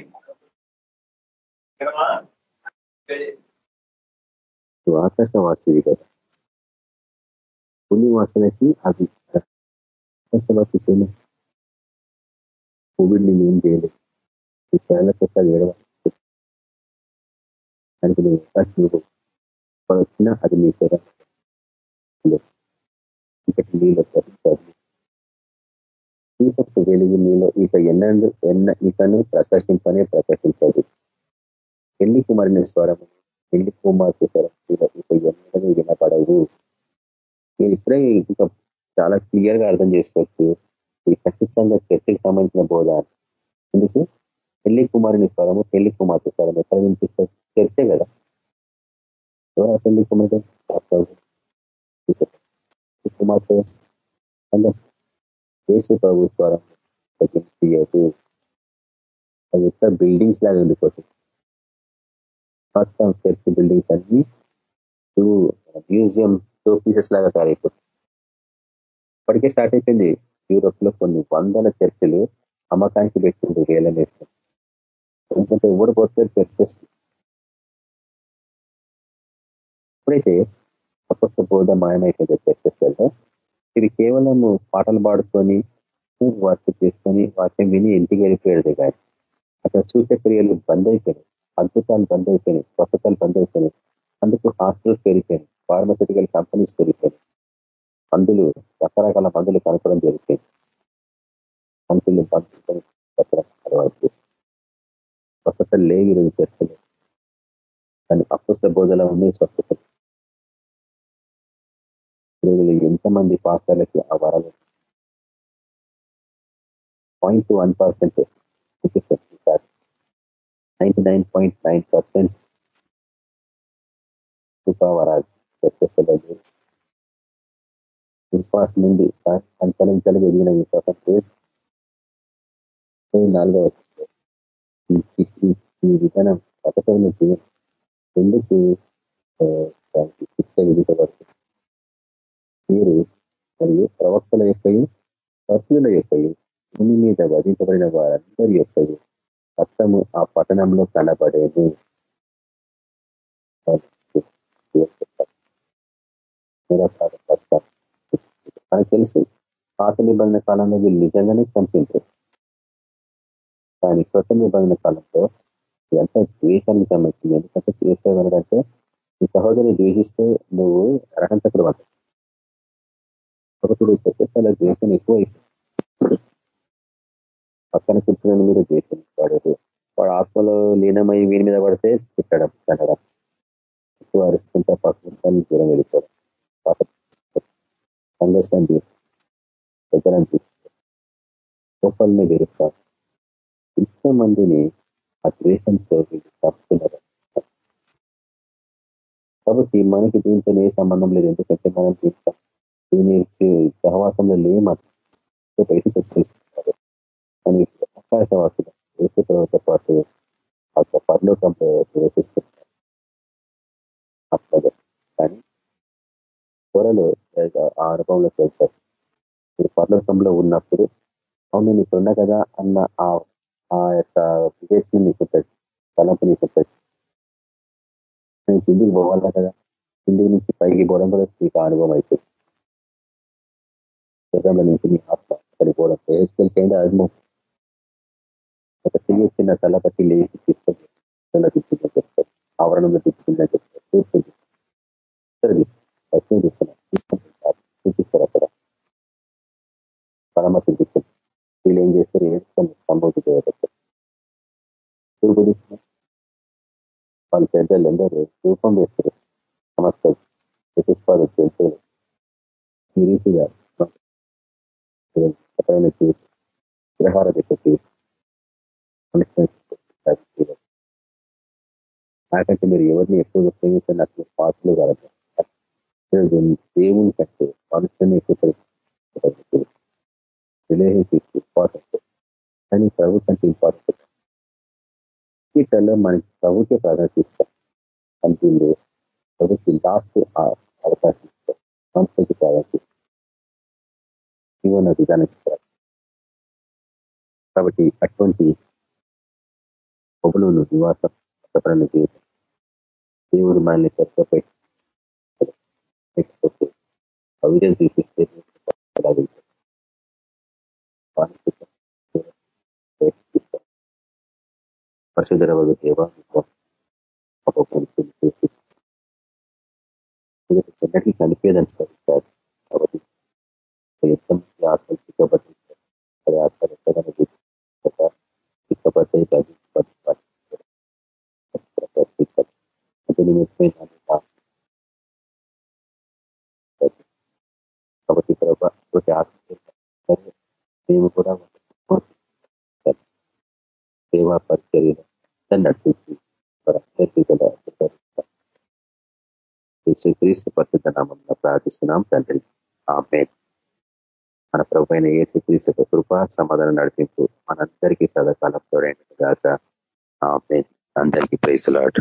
ఆకాశవాసివి కదా. పుణ్యవాసనకి అది ఆకాశవాసి కోవిడ్ నేను ఏం చేయలేదు. ఈ ప్రాణాల కొత్త ఏడవ దానికి నువ్వు నువ్వు వచ్చినా అది మీ పేర. ఇంకటి నీళ్ళు వస్తారు దీపపు వెలుగు నీలో ఇక ఎన్నందు ఎన్న ఇకను ప్రకాశింపనే ప్రకాశించదు. పెళ్ళి కుమారిని స్వరము పెళ్ళి కుమార్తె స్వరం ఇక ఎన్నడూ వినపడవు. మీరు ఇప్పుడే ఇంకా చాలా క్లియర్గా అర్థం చేసుకోవచ్చు. ఇది ఖచ్చితంగా చర్చకి సంబంధించిన బోధ. ఎందుకు? పెళ్ళి కుమారుని స్వరము పెళ్ళి కుమార్తె స్వరం ఎక్కడ వినిపిస్తారు చర్చే కదా. ఎవరు పెళ్ళి కుమార్తె? కుమార్తె కేసు ప్రభు స్వరం తగ్గించదు అది ఎక్కడ బిల్డింగ్స్ లాగా ఉండిపోతుంది. మొత్తం చర్చ్ బిల్డింగ్స్ అన్ని టూ మ్యూజియం టూ పీసెస్ లాగా తయారైపోతుంది. ఇప్పటికే స్టార్ట్ అయిపోయింది. యూరోప్లో కొన్ని వందల చర్చలు అమ్మకానికి పెట్టింది వేల వేస్తుంది ఎందుకంటే ఓడిపోతారు చర్చెస్ ఎప్పుడైతే అప్పటి బోధ మాయమైపోయింది చర్చెస్ ఇది కేవలం పాటలు పాడుకొని వర్క్ చేసుకొని వాక్యం విని ఇంటికి వెళ్ళిపోయాడు కానీ అక్కడ సూచక్రియలు బంద్ అయిపోయినాయి. అద్భుతాలు బంద్ అయిపోయినాయి. స్వస్థతలు బంద్ అయిపోయినాయి. అందుకు హాస్పిటల్స్ పెరిగిపోయినాయి. ఫార్మసిటికల్ కంపెనీస్ పెరిగిపోయినాయి. మందులు రకరకాల మందులు కనుకోవడం జరిగింది. మందులు బంధులు స్వస్థత లేవు ఈరోజు చర్చలు కానీ అపుస్త బోధలో ఉన్నాయి స్వస్థత. స్వస్థతలు ఎంతమంది పాస్తాలకి ఆ వరాలు point one percent ninety nine point nine percent కృపావరాలు చర్చలు విశ్వాసం నుండి అంచలించలు ఎదిగిన విశ్వాసం నాలుగవ ఈ విధానం పథకమైన జీవనం ఎందుకు దానికి శిక్ష విధించబడుతుంది మీరు మరియు ప్రవక్తల యొక్కయు పశువుల యొక్కయు భూమి మీద వధింపబడిన వారందరి యొక్కయు రక్తము ఆ పట్టణంలో కనబడేది మనకు తెలుసు పాత నిబంధన కాలంలో వీళ్ళు నిజంగానే చంపించారు కానీ కృత నిబంధన కాలంలో ఎంత ద్వేషానికి సంబంధించింది. ఎందుకంటే చేసేవారంటే నీ సహోదరిని ద్వేషిస్తే నువ్వు అర్హంతకుడు పడతావు ఒకప్పుడు చర్చల ద్వేషం ఎక్కువ పక్కన కూర్చున్న మీరు ద్వేషం వాడు వాడు ఆత్మలో లీనమై వీని మీద పడితే తిట్టడం కనడం ఎక్కువ అరుస్తుంటా పక్కన దూరం వెళ్ళిపోవడం. సంఘస్థం తీసుకుంటాం గొప్పల్ని గెలుస్తారు ఎంతో మందిని ఆ ద్వేషంతో తప్పుతున్నారు కాబట్టి మనకి దీంతో ఏ సంబంధం లేదు. ఎందుకంటే మనం దీని సహవాసంలో లేమ? బయటకు వచ్చేస్తున్నారు. కానీ ఆకాశవాసులు వేసే తర్వాత పాటు అక్కడ పరలోకంలో ప్రవేశిస్తున్నారు అట్లా కానీ త్వరలో ఆ అనుభవంలోకి వెళ్తారు. మీరు పరలోకంలో ఉన్నప్పుడు అవును నీకున్నా కదా అన్న ఆ ఆ యొక్క వివేచన నీకు ఉంటుంది తలంపు నీకు ఉంటుంది నేను కిందికి పోవాలా కదా? కిందికి నుంచి పైకి పోవడం కూడా నీకు అనుభవం అవుతుంది శరీరంలో నుంచి నీ ఆత్మ అక్కడికి పోవడం ఏసుకెళ్ళి అనుభవం ఒక చిన్న చిన్న తలపట్టి లేచి తీసుకొని చెప్తారు ఆవరణంలో తీసుకుందని చెప్తారు చూస్తుంది చూపిస్తారు అక్కడ. పరమ చూపిస్తారు వీళ్ళు ఏం చేస్తారు? ఏడుస్తాను సంభూతి చేయబడతారు చూపు వాళ్ళ పెద్దలు అందరూ రూపం వేస్తారు. సమస్త చతుష్పాద చేస్తారు ఈ రీతిగా గ్రహార దిశ నాకంటే మీరు ఎవరిని ఎక్కువగా ప్రేమిస్తే నాకు పాత్రలు కలదు దేవుని కంటే మనుషుని ఎక్కువ రిలేషన్షిప్ ఇంపార్టెంట్ కానీ ప్రభు కంటే ఇంపార్టెంట్ వీటిల్లో మనకి ప్రభుకే ప్రాధాన్యత ఇస్తాం అంతింది ప్రభుత్వం లాస్ట్ అవకాశం ఇస్తాం. సంస్థకి ప్రాధాన్యత ఇస్తాం జీవన విధానం ఇస్తారు కాబట్టి అటువంటి ప్రభులను నివాసం కష్టపడిన జీవితం దేవుడు మనల్ని చర్చపై లేకపోతే అవిధం చూపిస్తే పరిశుధర వగు దేవ ఎన్నటికీ కనిపేదని సార్ కాబట్టి ఎంతమంది ఆత్మ సిద్ధపట్టి అది ఆత్మ ఎంతగానో సిద్ధపడ్డాయి అంటే నిమిత్తమైన కాబట్టి ప్రభావ ఆత్మ మేము కూడా సేవా పరిచర్య నడిపించి శ్రీక్రీస్తు పరిశుద్ధ నామంలో ప్రార్థిస్తున్నాం తండ్రి. ఆమె మన ప్రభు అయిన ఏ శ్రీక్రీస్తు కృప సమాధానం నడిపింపు మనందరికీ సదాకాలం తోడైన గాక. ఆమె అందరికీ ప్రైసులాడు